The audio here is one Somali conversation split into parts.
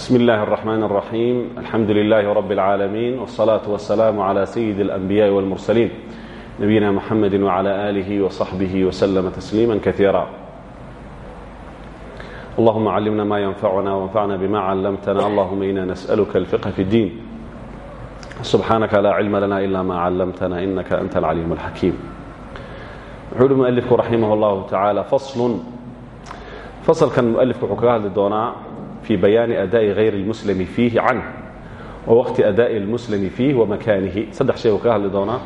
بسم الله الرحمن الرحيم الحمد لله رب العالمين والصلاة والسلام على سيد الأنبياء والمرسلين نبينا محمد وعلى آله وصحبه وسلم تسليما كثيرا اللهم علمنا ما ينفعنا وانفعنا بما علمتنا اللهم إنا نسألك الفقه في الدين سبحانك لا علم لنا إلا ما علمتنا إنك أنت العليم الحكيم وحول مؤلفك رحمه الله تعالى فصل فصل كان مؤلفك حكاه للدوناء في بيان أداء غير المسلم فيه عنه ووقت أداء المسلم فيه ومكانه صدح شيء حكاه للدوناء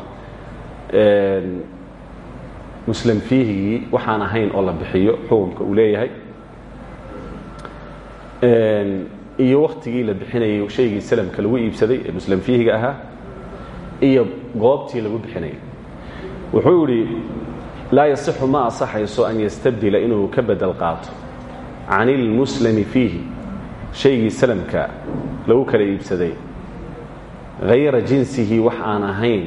مسلم فيه وحانا هين الله بحيو حومك أوليه iyo waktigii la bixinayay shaygii salamka lagu iibsaday ee muslim fiihiga ahaa iyo goobtii lagu bixinayay wuxuu yidhi laa yasixu ma asaxayso an yastabdila inuu ka bedel qaato can ilmuslimi fiihi shaygii salamka lagu kala iibsaday hayra jinsihi wax aan ahayn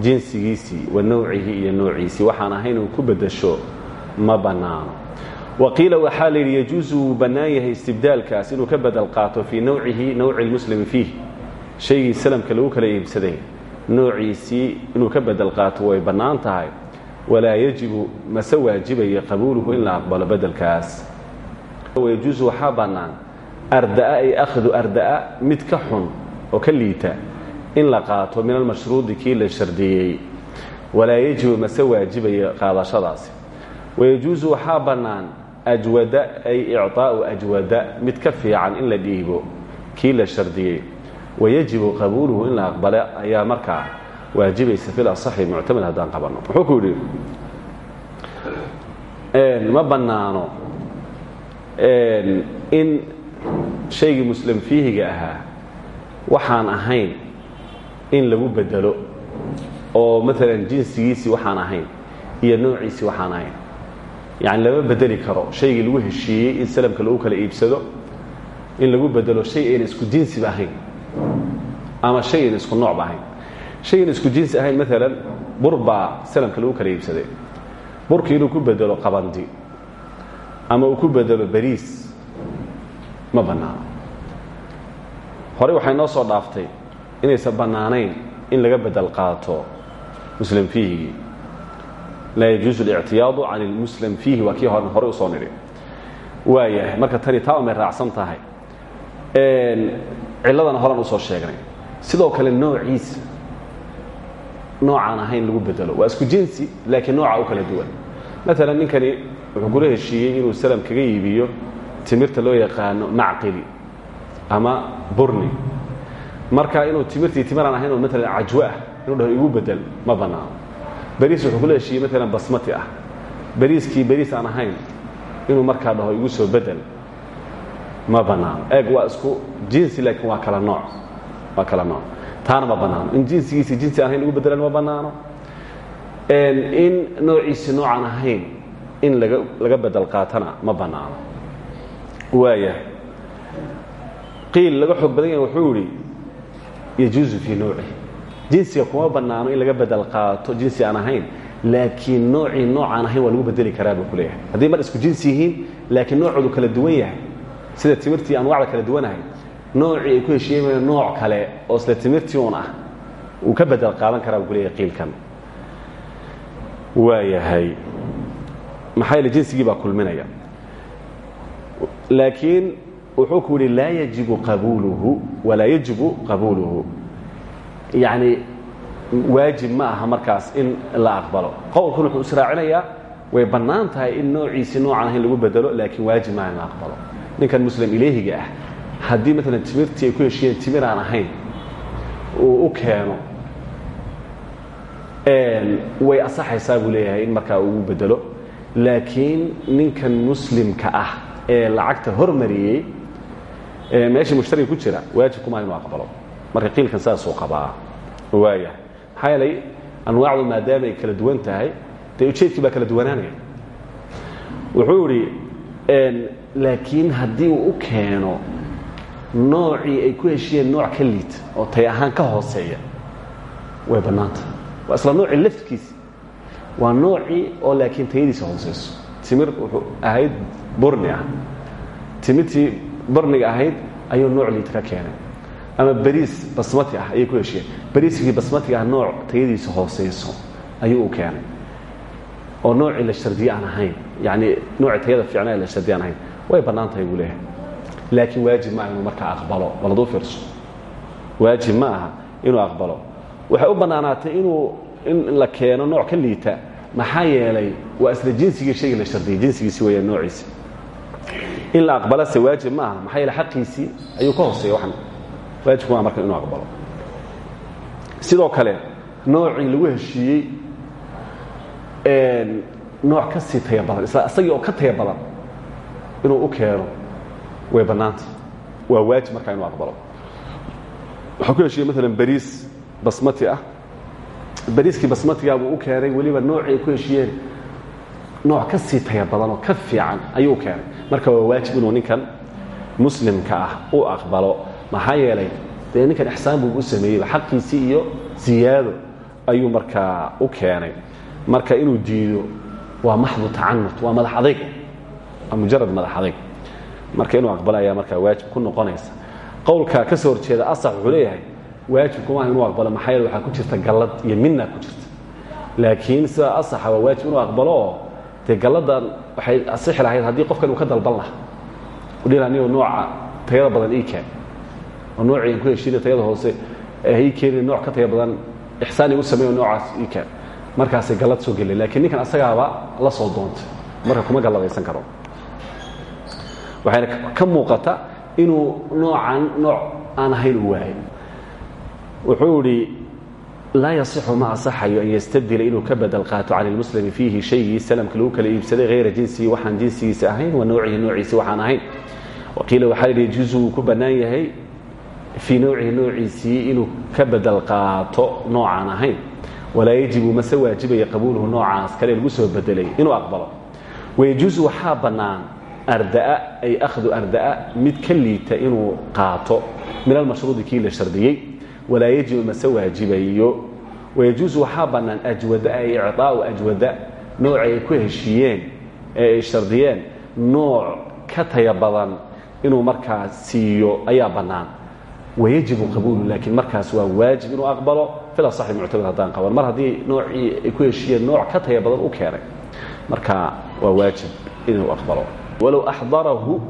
jinsigiisii wa nawcihi iyo noociisii waxaan ahayn uu ku bedasho ma bannaano. Waqiila waxaa la yidhi yajuusu wuu bannaan yahay istibdaalkaas inuu ka bedel qaato fii nawcihi nawci lmuslimi fiih. Shaygii salamka lagu kala iibsaday noociisii inuu ka bedel qaato way bannaan tahay. Walaa yajibu mase waajibaya qabuuluhu in la aqbalo bedelkaas yajuusu waxaa arda'a ay akhdu arda'a mid ka xun oo ka in la qaato min almashruudi kii la shardiyey. Walaa yajibu mase waajibaya qaadashadaasi. Wayajuusu ajwada ay icطaa'u ajwada mid ka fiican in la dhiibo kii la wayajibu qabuuluhu in la aqbale ayaa markaa waajibaysa fil asaxi muctamad haddaan qabanno. Wuxuu ku ma bannaano in shaygii muslim fiihiga ahaa waxaan ahayn in lagu bedelo oo maalan jinsigiisii waxaan ahayn iyo noociisii waxaan ahayn. Yani lama bedeli karo shaygii lagu heshiiyey in salamka lagu kala iibsado in lagu bedelo shay ayna isku jinsiba ahayn ama shay ayna isku noocba ahayn. Shay ayna isku jinsi ahayn maalan bur salamka lagu kala iibsaday. Burkii ku bedelo qabandi ama uu ku bedelo bariis ma bannaano. Horey waxay noo soo dhaaftay inaysan bannaanayn in laga bedel qaato muslim fiihigii laa yajuusu اlictiyaadu can اlmuslim fiihi waa kii horey u soo nidhi. Waayahay marka tani taa umay raacsan tahay. Ciladana horan u soo sheegnay. Sidoo kale noociisa noocaan ahayn lagu bedelo. Waa isku jinsi laakiin nooca u kala duwan. Maalan ninkani wuxuu kula heshiiyey inuu salam kaga iibiyo timirta loo yaqaano macqili ama burni. Marka inuu timirtii timiraan ahayn oo maalan cajwo ah inuu dhaho igu bedel ma bannaano. Beriis wuxuu kula heshiiyey maalan basmati ah. Beriiskii beriis aan ahayn inuu markaa dhaho igu soo bedel ma bannaano. Eeg waa isku jinsi laakiin waa kala nooc. Waa kala nooc. Taana ma bannaano. In jinsigiisi jinsi aan ahayn lagu bedelan ma bannaano. In noociisi noocaan ahayn in laga laga bedel qaatana ma bannaano waaya. Qiil laga xoog badan yahay wuxuu yidhi yajuusu fii nawcihi jinsiga kuma bannaano in laga bedel qaato jinsi aan ahayn laakiin noocii noocaan ahayn waa lagu bedeli karaa buu ku leeyahay. Haddii mar isku jinsi yihiin laakiin noocoodu kala duwan yahay sida timirtii anwacda kala duwanahay noocii ay ku heshiiyeen nooc kale oo isla timirtii uun ah uu ka bedel qaadan karaa buu ku leeyahay qiilkan. Waayahay. Maxaa yeele jinsigii baa kulminaya laakiin wuxuu ku yidhi laa yajibu qabuuluhu walaa yajibu qabuuluhu yacni waajib ma aha markaas in la aqbalo. Qowlkan wuxuu israacinayaa way bannaan in noociisii noocaan ahayn lagu bedelo laakiin waajib maaha in la aqbalo. Ninkan muslim ileehiga ah haddii maalan timirtii ay ku heshiiyeen timir aan ahayn uu u keeno way asaxaysaa buu leeyahay in markaa ugu bedelo. Laakiin ninkan muslimka ah ee lacagta hormariyey meeshii mushtariga ku jira waajib kumaa inuu aqbalo. Marka qiilkan saasuu qabaa. Waaya maxaa yeelay anwaacdu maadaama ay kala duwan tahay dee ujeedkii baa kala duwanaanaya. Wuxuu idhi laakiin haddii uu u keeno noocii ay ku heshiyeen nooc ka liita oo tay ahaan ka hooseeya way bannaanta. Waa isla noocii lafkiisi waa noocii oo laakiin tayadiisa hooseyso. Timir wuxuu ahayd burni ah timirtii burniga ahayd ayuu nooc liita ka keenay. Ama bariis basmati ah ayay ku heshiyeen bariiskii basmatiga ah nooc tayadiisa hooseyso ayuu u keenay. Oo noocii la shardiye aan ahayn. Yani noocii tayada fiicnaa la shardiye aan ahayn. Way bannaan tahay buu leeyahay. Laakiin waajib ma aha inuu markaa aqbalo. Bal hadduu fiirso. Waajib ma aha inuu aqbalo. Waxay u bannaanaatay inuu in la keeno nooc ka liita. Maxaa yeelay waa isla jinsigii shayga la shardiyey jinsigiisi weeyaan noociisi in la aqbalase waajib ma aha. Maxaa yeele xaqiisii ayuu ka hooseeya waxan. Waajibku maa marka inuu aqbalo. Sidoo kale noocii lagu heshiiyey nooc ka sii taya badan isla isagii oo ka taya badan inuu u keeno way bannaanta waa waajib markaa inuu aqbalo. Waxaa ku heshiiyey maalan bariis basmati ah. Bariiskii basmatiga buu u keenay weliba noocii ay ku heshiiyeen nooc ka sii taya badan oo ka fiican ayuu u keenay marka waa waajib inuu ninkan muslimka ah u aqbalo. Maxaa yeelay dee ninkan ixsaan buu u sameeyeyba xaqiisii iyo ziyaado ayuu markaa u keenay. Marka inuu diido waa maxdu tacanut waa madax adayg waa mujarad madax adayg marka inuu aqbalo ayaa markaa waajib ku noqonaysa. Qowlka ka soo horjeeda asax wuxuu leeyahay waajibku maaha inuu aqbalo. Maxaa yeele waxaa ku jirta gallad iyo minna ku jirta. Laakiin sida asaxa waa waajib inuu aqbalo oo dee galladan waxay asixi lahayd haddii qofkan uu ka dalban laha u dhihi anigo nooca tayada badan ii keen. Oo noocii aan ku heshiina tayada hoose ii keenin nooc ka taya badan ixsaan igu sameeyo noocaas ii keen. Markaasay gallad soo gelay laakiin ninkan asagaaba la soo doontay. Marka kuma galladaysan karo. Waxayna ka muuqata inuu noocan nooc aan ahayn u waayay wuxuu idhi laa yasixu ma asaxayo an yastabdila inuu ka badel qaato cani lmuslimi fiihi shaygii salamka lagu kala iibsaday hayra jinsihi waxaan jinsigiisa ahayn wa noocihi noociisi waxaan ahayn. Waqiila waxaa yidhi juzu wuu ku bannaan yahay fii nowcihi noociisii inuu ka bedel qaato noocaan ahayn. Walaa yajibu mase waajibaya qabuuluhu noocaas kale lagu soo bedelay inuu aqbalo. Wayajuusu waxaa bannaan ardaa ay akhdu ardaa mid ka liita inuu qaato min almashruudi kii la shardiyey walaa yajibu mase waajibayo wayajuusu waxaa ajwada ay icطaau ajwada. Nooc ay ku heshiiyeen ee shardiyeen. Nooc ka taya inuu markaa siiyo ayaa bannaan. Wayajibu qabuulu laakiin markaas waa waajib inuu aqbalo. Fil asaxi muctamad haddaan qaban. Mar haddii noocii ay ku heshiiyeen nooc ka taya u keenay. Marka waa waajib inuu aqbalo. Walow axdarahu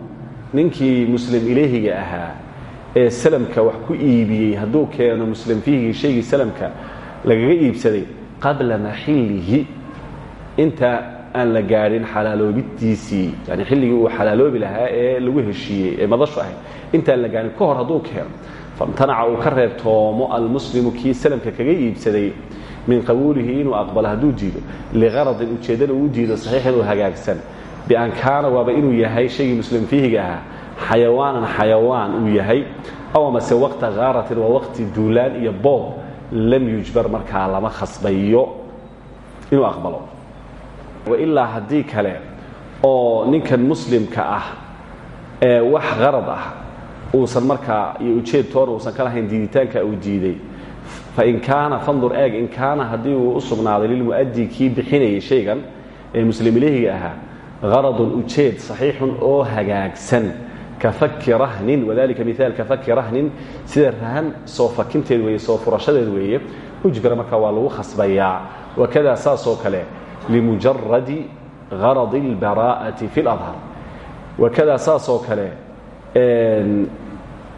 ninkii muslim ilayhiga ahaa ee salamka wax ku iibiyey hadduu keeno muslim fiihigii shaygii salamka lagaga iibsaday qabla maxillihi inta aan la gaadhin xalaaloobidiisii yani xilligii uu xalaaloobi lahaa ee lagu heshiiyey ee madashu ahayd intaan la gaadhin ka hor hadduu keeno. Famtanaca uu ka reebtoomo almuslimu kii salamka kaga iibsaday min qabuulihi inuu aqbalo hadduu diido liqaradin ujeeddana uu diido saxiixin oo hagaagsan bian kaana waaba inuu yahay shaygii muslim fiihiga ahaa xayawaanan xayawaan uu yahay aw amase waqta kaaratin waa waqti duulaan iyo boob lam yujbar markaa lama khasbayo inuu aqbalo. Wailaa haddii kale oo ninkan muslimka ah ee wax qarad ah uusan markaa iyo ujeed toona uusan ka lahayn diiditaanka uu diiday fain kaana fandur eeg in kaana haddii uu u sugnaaday lilmu'addi kii bixinayay shaygan ee muslim ilahiga ahaa qaradun ujeed saxiixun oo hagaagsan ka faki rahnin wadalika miaal ka faki rahnin sida rahan soo fakinteed weeye soo furashadeed weeye ujbira markaa waa lagu khasbayaa wakada saasoo kale limujaradi garadi اlbaraa'ati fi اladhar wakada saasoo kale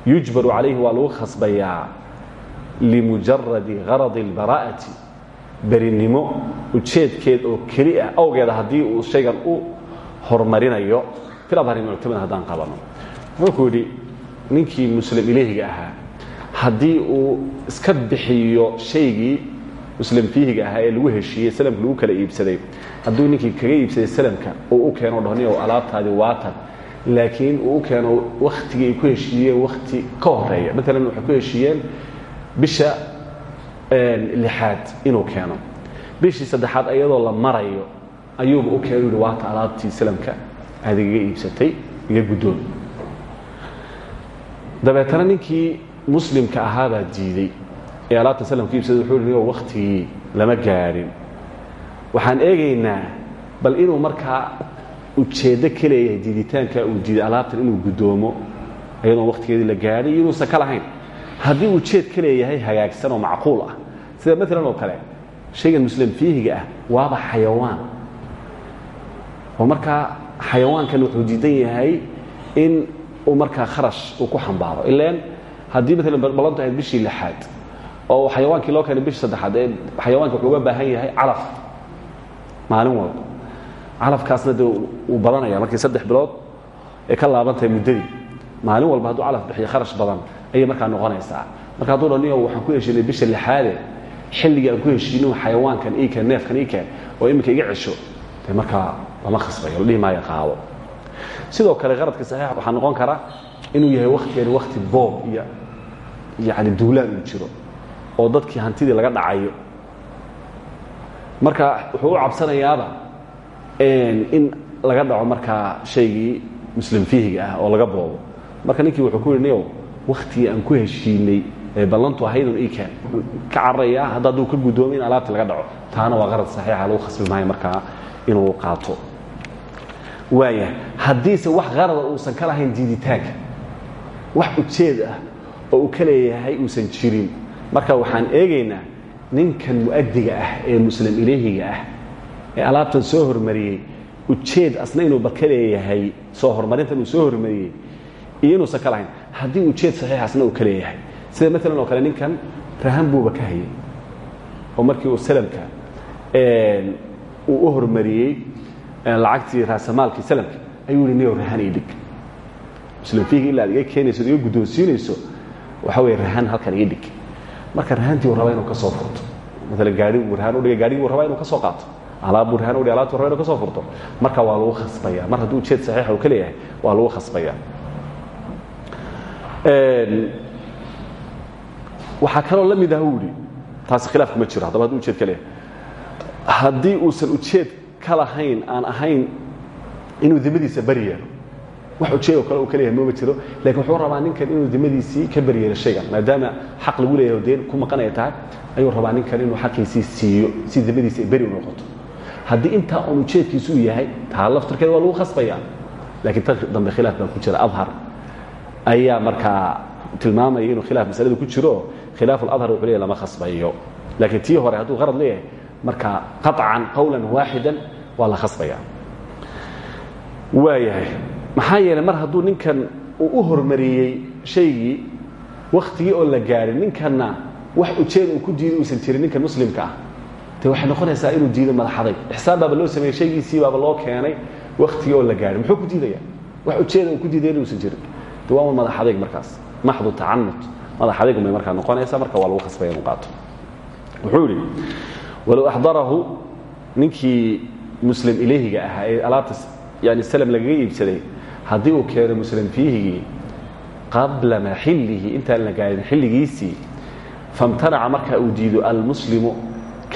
yujbaru calayhi waa lagu khasbayaa limujaradi garadi اlbaraa'ati berinimo ujeedkeed oo keli ah awgeeda haddii uu shaygan u horumarinayo filadhari muctamad haddaan qabano wuxuu ku yidhi ninkii muslim ilahiga ahaa haddii uu iska bixiyo shaygii muslim fiihiga ahaa ee lagu heshiiyey salamka lagu kala iibsaday hadduu ninkii kaga iibsaday salamka uu keeno dhahniyow alaabtaadii waatan laakiin uu keeno wakhtigii ay ku heshiiyeen wakhti ka horreeya maalan waxay ku heshiiyeen bisha lixaad inuu keeno. Bishii saddexaad iyadoo la marayo ayuuba u keeno waata alaabtii salamka aad iibsatay iga guddoon dabeetana ninkii muslimka ahaabaa diiday ee alaabta salamka iibsaday wuxuu hi wakhtigii lama gaadhin waxaan eegaynaa bal inuu markaa ujeeddo ka leeyahay diiditaanka uu diiday alaabtan inuu guddoomo iyadoon wakhtigeedii la gaadhay iyo inuusan ka lahayn. Haddii uu jeed ka leeyahay hagaagsan oo macquul ah. Sida maalan oo kale shaygan muslim fiihiga ah waaba xayawaan. Oo markaa xayawaankan wuxuu diidan yahay in markaa kharash uu ku xambaaro. Ilaan haddii maalan ballantu ahayd bishii lixaad oo xayawaankii loo keenay bishii saddexaad ee xayawaanka wuxuu uga baahan yahay calaf maalin walba. Calafkaasna dee wuu badanaya markii saddex bilood ay ka laabantahay muddadii. Maalin walba hadduu calaf bixiyo kharash badan ayay markaa noqonaysaa. Marka hadduu dhaniyo waxaan ku heshiinay bisha lixaade xilligii aan ku heshiino xayawaankan iikeen neefkan iikeen oo iminka iga cesho dee markaa lama khasbayo la dhihi maayo qaado sidoo kale qaradka saxiixa waxaa noqon kara inuu yahay wakhtigeeni wakhti boob iyo yacni duulaan uu jiro oo dadkii hantidii laga dhacayo. Marka wuxuu u cabsanayaaba in laga dhaco markaa shaygii muslim fiihiga ah oo laga boobo. Marka ninkii wuxuu ku yidhi niyow wakhtigii aan ku heshiinay ee ballantu ahaydun iikeen ka cararayaa hadda hadduu ka guddoomo in alaabti laga dhaco taana waa qarad saxiixa lagu khasbi maayo markaa inuu qaato waaya haddiise wax qarada uusan ka lahayn diiditaanka wax ujeed ah oo uu ka leeyahay uusan jirin. Marka waxaan eegaynaa ninkan mu'adiga ah ee muslim ilaahiga ah ee alaabtan soo hormariyey ujeed asna inuuba ka leeyahay soo horumarintan uu soo hormariyey iyo inuusan ka lahayn. Haddii ujeed saxiix asna uu ka leeyahay. Sida maalan oo kale ninkan rahan buuba ka hayay. Oo markii uu salamka uu u hormariyey lacagtii raasamaalkii salamka ayuu yihi niyow rahan ii dhig. Muslim fiiga ilaa ad iga keenayso od iga guddoonsiinayso waxa weeye rahan halkan ii dhig. Marka rahantii uu raba inuu ka soo furto. Maalan gaari buu rahan udhigay gaarigii buu rabaa inuu ka soo qaato. Alaab buu rahan udhigay alabtii raba inuu ka soo furto. Marka waa lagu khasbaya mar hadduu ujeed saxiixa uu ka leeyahay waa lagu khasbaya waxaa kaloo la mid ah u yidhi taasi khilaaf kuma jiro haddaba hadduu ujeed ka leeyahay. Haddii uusan ujeed ka lahayn aan ahayn inuu dimadiisa bari yeelo. Wax ujeed oo kale uu ka leeyahay mooma jiro. Lakin wuxuu rabaa ninkan inuu dimadiisii ka bari yeelo shaygan maadaama xaq lagu leeyahay deen ku maqan ay tahay ayuu rabaa ninkan inuu xaqiisii siiyo si dimadiisi ay beri u noqoto. Haddii intaa uun ujeedkiisu uu yahay taa laftirkeeda waa lagu khasbaya laakiin tan dambe khilaaf baa ku jira. Adhar ayaa markaa tilmaamaya inuu khilaaf masalada ku jiro. Khilaaf اladhar wuxuu leeyahy lama khasbayo. Laakiin tii hore hadduu qarad leeyahay marka qaطcan qawlan waaxidan waa la khasbaya. Waayahay maxaa yeelay mar hadduu ninkan uu u hormariyey shaygii wakhtigii oo la gaadhin ninkanna wax ujeed uu ku diido uusan jirin ninkan muslimka ah. De waxay noqonaysaa inuu diido madaxaday. Ixsaan baaba loo sameeyey shaygiisii baaba loo keenay wakhtigii oo la gaadhin muxuu ku diidaya? Wax ujeeda uu ku diiday inuusan jirin. De waa un madax adayg markaas. Maxdu tacanut madax adaygun bay markaa noqonaysaa marka waa lagu khasbaya inuu qaato wuxuu yidhi walow axdarahu ninkii muslim ilayhiga ahaa ee alaabta yani slm lagaga iibsaday haddii uu keeno muslim fiihigii qabla maxilihi intaan la gaadhin xilligiisii famtanaca marka uu diido almuslimu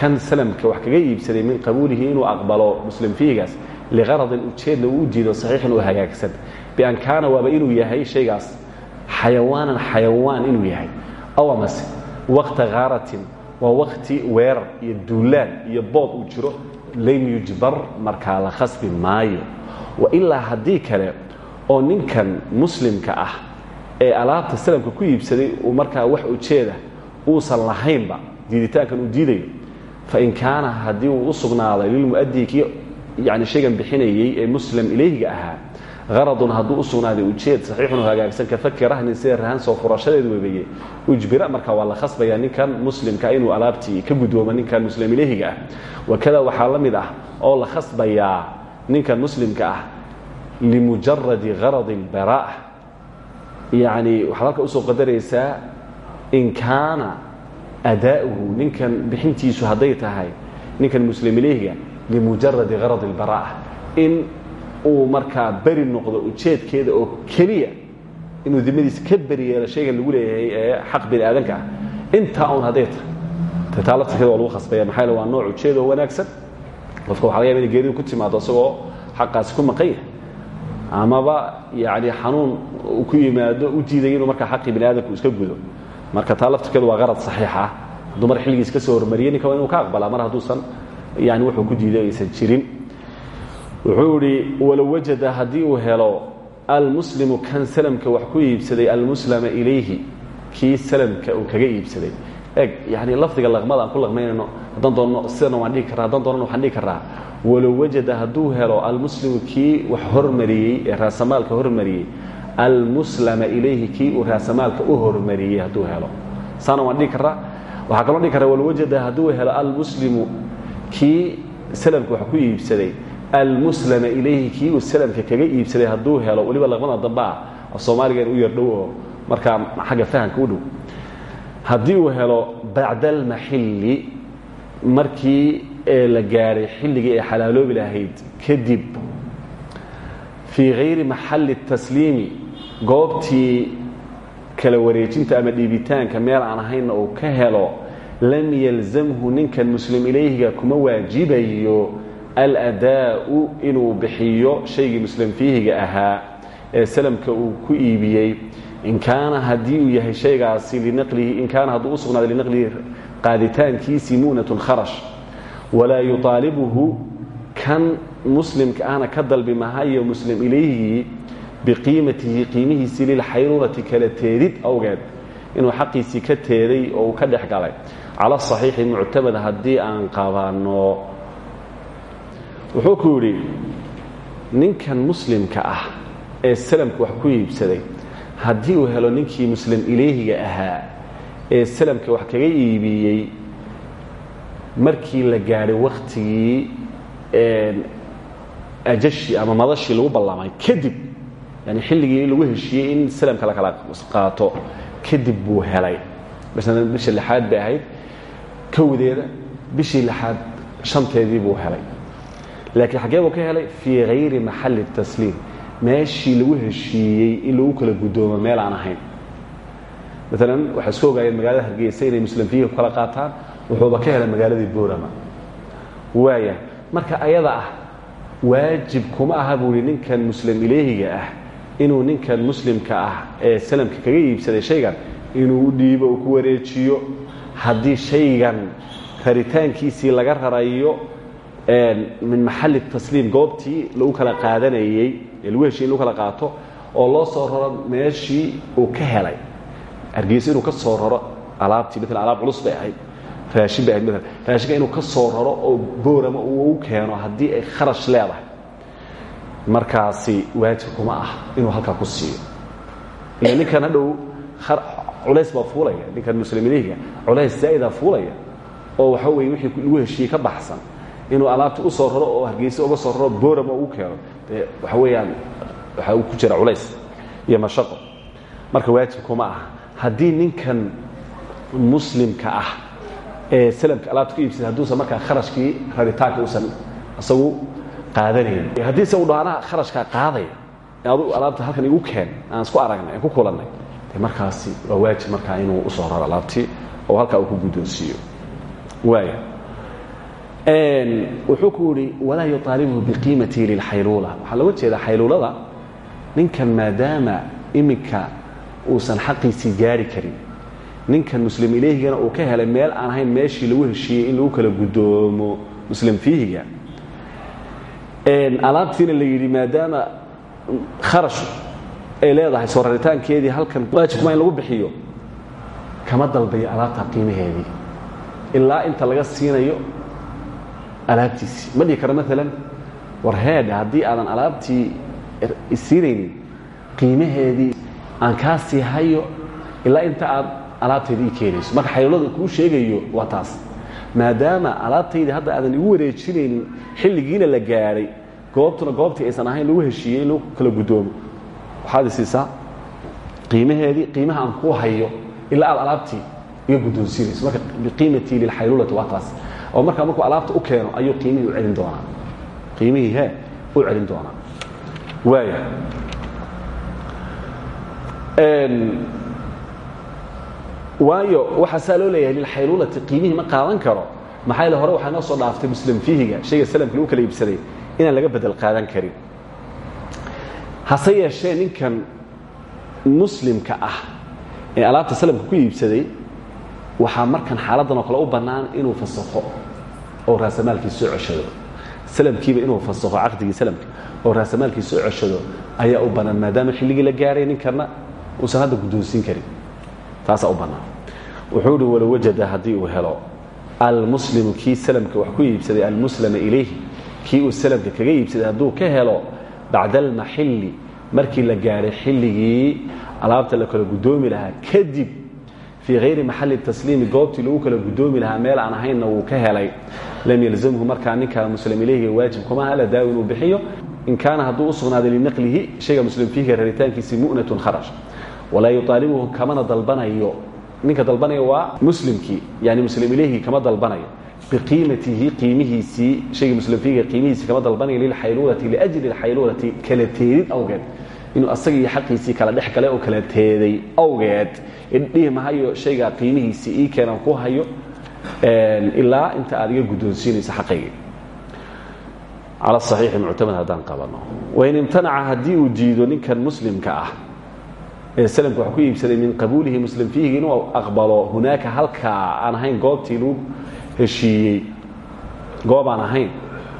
kan salamka wax kaga iibsaday min qabuulihi inuu aqbalo muslim fiihigaas liqaradin ujeedna uu u diido saxiixin oo hagaagsan bian kaana waaba inuu yahay shaygaas xayawaanan xayawaan inuu yahay aw amase waqta kaaratin waa wakti weerar iyo duulaan iyo bood uu jiro lam yujbar markaa la khasbi maayo. Wailaa haddii kale oo ninkan muslimka ah ee alaabta salamka ku iibsaday uu markaa wax ujeeda uusan lahaynba diiditaankan uu diidayo fain kaana haddii uu u sugnaaday lilmu'adii kii yani shaygan bixinayey ee muslim ilayhiga ahaa aradun hadduu u sugnaaday ujeed saxiixun hagaagsan ka faki rahnin sida rahan soo furashadeedu webeeye ujbira marka waa la khasbaya ninkan muslimka inuu alaabtii ka gudoomo ninkan muslim ilayhiga ah. Wakada waxaa la mid ah oo la khasbayaa ninkan muslimka ah limujaradi garadi اlbaraa'a yani waxaad halka u soo qadaraysaa in kaana adaa'uhu ninkan bixintiisu hadday tahay ninkan muslim ilayhiga limujaradi garadi اlbaraa'a in uu markaa beri noqdo ujeedkeeda oo keliya inuu dimadiisa ka beri yeelo shaygan lagu leeyahay ee xaq bini aadanka ah. Intaa un hadday tahay taa laftirkeeda waa lagu khasbaya maxaa waa nooc ujeed oo wanaagsan. Qofka waxa laga yaba inay geeridu ku timaado isagoo xaqaasi ku maqan yahay. Amaba yani xanuun uu ku yimaado u diiday inuu markaa xaqii bini aadamku iska gudo. Marka taa laftirkeedu waa qarad saxiix ah hadduu mar xilligiis ka soo hormariyey ninka waa inuu ka aqbalaa. Mar hadduusan yani wuxuu ku diiday aysan jirin wuxuu idhi walow wajada haddii uu helo almuslimu kan salamka wax ku iibsaday almuslama ilayhi kii salamka uu kaga iibsaday. Eg yani lafdiga laqmada aan ku laqmaynayno haddaan doonno sidana waan dhigi karra haddaan doonana waxaan dhigi karraa. Walow wajada hadduu helo almuslimu kii wax hormariyey ee raasamaalka hormariyey almuslama ilayhi kii uu raasamaalka u hormariyey hadduu helo. Saana waan dhigi karraa. Waxaa kaloo dhigi karraa walow wajada hadduu helo almuslimu kii salamka wax ku iibsaday almuslama ilayhi kii uu salamka kaga iibsaday hadduu helo weliba laqmada dambe oo soomaaligan u yar dhow oo markaa xagga fahamka u dhow. Haddii uu helo bacda almaxilli markii la gaadhay xilligii ay xalaaloobi kala wareejinta ama dhiibitaanka meel aan ahaynna uu ka helo lam yalzamhu ninkan muslim ilayhiga kuma waajibayo aladaa'u inuu bixiyo shaygii muslim fiihiga ahaa ee salamka uu ku iibiyey. In kaana haddii uu yahay shaygaasi linaqlihi in kaana hadduu u sugnaaday linaqlihi qaaditaankiisii mu'natun kharash walaa yuطaalibuhu kan muslimka ahna ka dalbi mahayo muslim ilayhigii biqiimatihi qiimihiisii lilxayrurati kala teedid awgeed inuu xaqiisii ka teeday oo uu ka dhex galay. Cala saxiixi muctamad haddii aan qabanno wuxuu ku yidhi ninkan muslimka ah ee salamka wax ku iibsaday haddii uu helo ninkii muslim ilayhiga ahaa ee salamka wax kaga iibiyey markii la gaadhay wakhtigii ajashii ama madashii lagu ballamay kadib yani xilligii lagu heshiiyey in salamka la kala qaato kadib buu helay. Bisha lixaad bay kowdeeda bishii lixaad shanteedii buu helay laakiin xaggee ka helay fii hayri maxalli tasliim meeshii lagu heshiiyey in lagu kala guddoomo meel aan ahayn maalan waxay isku ogaayeen magaalada hargeysa inay muslim fiihi ku kala qaataan wuxuuba ka helay magaaladii boorama waaya marka ayada ah waajib kuma aha buu muslim ileehiga ah inuu ninkan muslimka ah ee salamka kaga iibsaday shaygan inuu u dhiibo ku wareejiyo haddii shaygan raritaankiisii laga rarayo min maxalli tasliim goobtii lagu kala qaadanayey ee lagu heshiye in lagu kala qaato oo loo soo raro meeshii uu ka helay. Hargeysa inuu ka soo raro alaabtii maalan alaab culus bay ahayd raashin bay ahayd maalan raashinka inuu ka soo raro oo boorama uu u keeno haddii ay kharash leedahay. Markaasi waajib kuma ah inuu halkaa ku siiyo. Ila ninkan hadhow culays baa fuulaya ninkan muslimiinihiga culays zaa'idaa fuulaya oo waxa weye wixii lagu heshiiyey ka baxsan inuu alaabta u soo raro oo hargeysa uga soo raro boorama ugu keeno. Dee waxa weeyaan waxaa ku jira culays iyo mashaqo. Marka waajib kuma ah haddii ninkan muslimka ah ee salamka alaabta ku iibsada hadduusan markaa kharashkii raritaanka uusan isagu qaadanayn. Haddiise uu dhaanaha kharashkaa qaadaya adu alaabta halkan igu keen aan isku aragnay aan ku kulannay de markaasi waa waajib markaa inuu u soo raro alaabtii oo halkaa uu ku guddoonsiiyo waaya wuxuu ku yihi walaa yuطaalibuhu biqiimatihi lilxayluula. Waxaa looga jeedaa xayluulada ninkan maadaama iminka uusan xaqiisii gaari karin ninkan muslim ilehigana uu ka helay meel aan ahayn meeshii lagu heshiiyey in lagu kala guddoomo muslim fiihiga. Alaabtiina la yidhi maadaama kharash ay leedahay soo raritaankeedii halkan waajibkuma in lagu bixiyo kama dalbayo alaabta qiimaheedii. Ilaa inta laga siinayo alaabtiisii ma dhihi karo maalan war heedha haddii aadan alaabtii isiinaynin qiimaheedii aan kaa sii hayo ilaa inta aad alaabtayda ii keenayso. Marka xaylulada kuu sheegayo waa taas. Maadaama alaabtayda hadda aadan igu wareejinaynin xilligiina la gaadhay goobtuna goobtii aysan ahayn lagu heshiiyey in lagu kala guddoomo waxaad isiisaa qiimaheedii qiimaha aan kuu hayo ilaa aad alaabtii iga guddoonsiinayso. Marka biqiimatii lilxaylulati waa taas oo markaa markuu alaabta u keeno ayuu qiimihii u celin doonaa. Qiimihii he u celin doonaa. Waaya waayo waxaa saa loo leeyahay lilxaylulati qiimihii ma qaadan karo. Maxaa yaele hore waxaa noo soo dhaaftay muslim fiihiga shayga salamka lagu kala iibsaday inaan laga bedel qaadan karin. Hase yeeshee ninkan muslimka ah ee alaabta salamka ku iibsaday waxaa markan xaaladdan oo kale u bannaan inuu fasakho oo raasamaalkii soo ceshado salamkiiba inuu fasakho caqdigii salamka oo raasamaalkiisa u ceshado ayaa u bannaan maadaama xilligii la gaadhay ninkanna uusan hadda guddoonsiin karin. Taasaa u bannaan. Wuxuu ihi walow wajada haddii uu helo almuslimu kii salamka wax ku iibsaday almuslama ilayhi kii uu salamka kaga iibsaday hadduu ka helo bacda almaxilli markii la gaadhay xilligii alaabta la kala guddoomi lahaa kadib fii hayri maxalli tasliimi goobtii lagu kala guddoomi lahaa meel aan ahaynna wuu ka helay lam yalzamhu markaa ninkaa muslim ilayhiga waajib kuma ala daawi inuu bixiyo. In kaana hadduu u sugnaaday linaqlihi shayga muslim fiihiga raritaankiisii mu'natun kharash. Walaa yuaalibuhu kamana dalbanayo. Ninka dalbanaya waa muslimkii yani muslim ilayhigii kama dalbanayo. Biqiimatihi qiimihiisii shayga muslim fiihiga qiimihiisii kama dalbanayo lilxayluulati liajli alxayluulati kala teedid awgeed. Inuu asaga iyo xaqiisii kala dhex galay oo kala teeday awgeed. Dhihi mahayo shaygaa qiimihiisii ii keenan ku hayo ilaa inta aad iga guddoonsiinaysa xaqaygii cala saxiixi muctamad haddaan qabano. Wain imtanaca haddii uu diido ninkan muslimka ah ee salamka wax ku iibsaday min qabuulihi muslim fiihi inuu aqbalo hunaaka halkaa aan ahayn goobtii lagu heshiiyey goob aan ahayn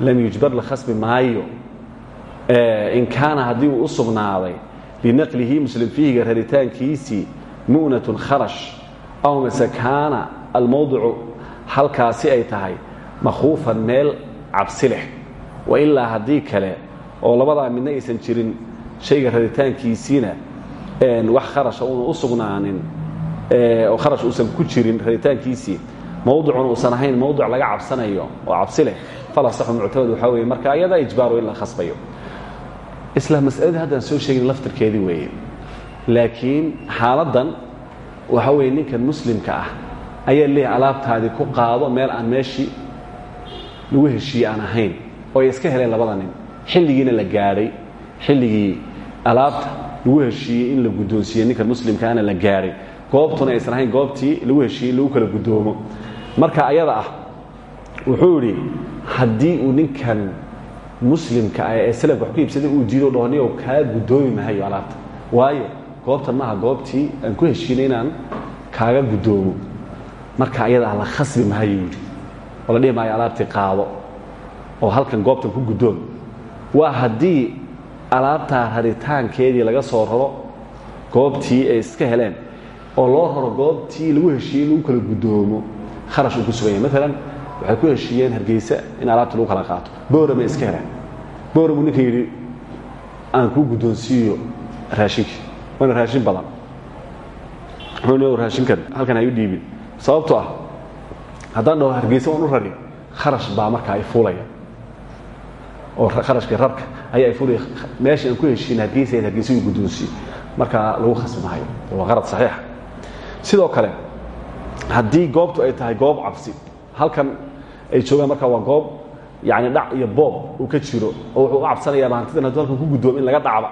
lam yujbar la khasbi maayo. In kaana haddii uu u sugnaaday linaqlihi muslim fiihiga raritaankiisii mu'natun kharash aw mase kaana almowdicu halkaasi ay tahay makhuufan meel cabsi leh. Wailaa haddii kale oo labadaa midna aysan jirin shayga raritaankiisiina wax kharasha uuna u sugnaanin oo kharash uusan ku jirin raritaankiisii mowdicuna uusan ahayn mowdic laga cabsanayo oo cabsi leh falasaxu muctamad waxaa weeye marka ayadaa ijbaaru in la khasbayo. Isla masaladii haddaan soo sheegin laftirkeedii weeye. Laakiin xaaladdan waxa weeye ninkan muslimka ah ayaa leeyahay alaabtaadii ku qaado meel aan meeshii lagu heshiiye aan ahayn oo iska heleen labada nin. Xilligiina la gaadhay xilligii alaabta lagu heshiiyey in la guddoonsiiye ninkan muslimkaana la gaadhay goobtuna aysan ahayn goobtii lagu heshiiyey lagu kala guddoomo. Marka ayada ah wuxuu idhi haddii uu ninkan muslimka ah ee salamka wax ku iibsaday uu diido dhahoniyo kaa guddoomi mahayo alaabta. Waayo goobtan maaha goobtii aan ku heshiinay inaan kaaga guddoomo marka ayada ah la khasbi mahayo yidhi? Oo la dhihi maayo alaabtii qaado oo halkan goobtan ku guddoon. Waa haddii alaabtaa raritaankeedii laga soo raro goobtii ay iska heleen oo loo raro goobtii lagu heshiiyey lagu kala guddoomo kharash uu ku sugan yahay. Maalan waxay ku heshiiyeen hargeysa in alaabta lagu kala qaato. Boorama iska heleen. Booramu ninka yidhi aan kuu guddoonsiiyo raashinkii waana raashin badan. Wuxuu raashinkan. Halkan hay u dhiibin sababto ah haddaan dhaho hargeysa waan u rari kharash baa markaa ay fuulaya. Oo kharashkii rarka ayaa ay fuulaya. Meeshii aan ku heshiin hargeysa hargeysa uu guddoonsiiyo markaa lagu khasbi maayo waa qarad saxiixa. Sidoo kale haddii goobtu ay tahay goob cabsi halkan ay joogaan markaa waa goob yani dhac iyo boob uu ka jiro oo wuxuu u cabsanayaa hantidan hadduu halkan ku guddoomo in laga dhacba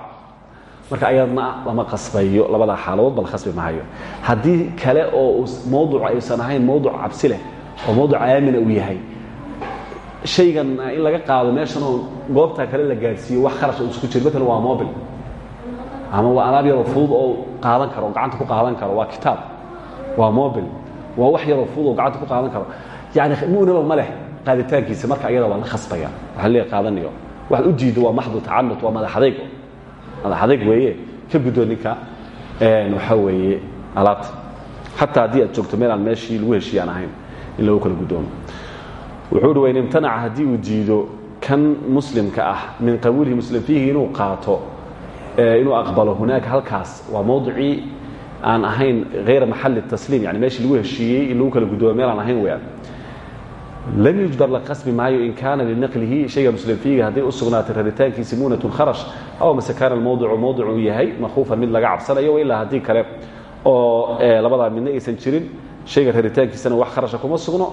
marka ayadna lama qasbayo labadaa xaaladood ba la khasbi maayo haddii kale oo mowduc aysan ahayn mowduc cabsi leh oo mowduc aamina uu yahay shaygan in laga qaado meeshan oo goobtaa kale la gaadhsiiyo wax kharash isku jiro maalan waa mobil ama waa alaab yaroo fudud oo qaadan karo oo gacanta ku qaadan karo waa kitaab waa mobil waa wax yaroo fudud oo gacanta ku qaadan karo. Yani munaba ma leh qaaditaankiisa marka ayada waa la khasbaya waxa leeyahay qaadanayo wax u diido waa maxdu tacanut waa madax adayg weeye. Ka guddo ninka waxaa weeye alaabta xataa haddii aad joogto meel aan meeshii lagu heshiiye aan ahayn in lagu kala guddoomo wuxuu uhi wain imtanaca uu diido kan muslimka ah min qabuulihi muslim fiihi inuu qaato inuu aqbalo hunaaka halkaas waa mowdicii aan ahayn hayra maxali tasliim yani meeshii lagu heshiiyey in lagu kala guddoomo meel aan ahayn weyaan lam yujbar la qasbi maayo in kaana linaqlihi shayga muslim fiiga hadday u sugnaatay raritaankiisi muunatun kharash aw mase kaana almowdicu mowdic uu yahay makhuufan mid laga cabsanayo ilaa haddii kale oo labadaa midna aysan jirin shayga raritaankiisana wax kharasha kuma sugno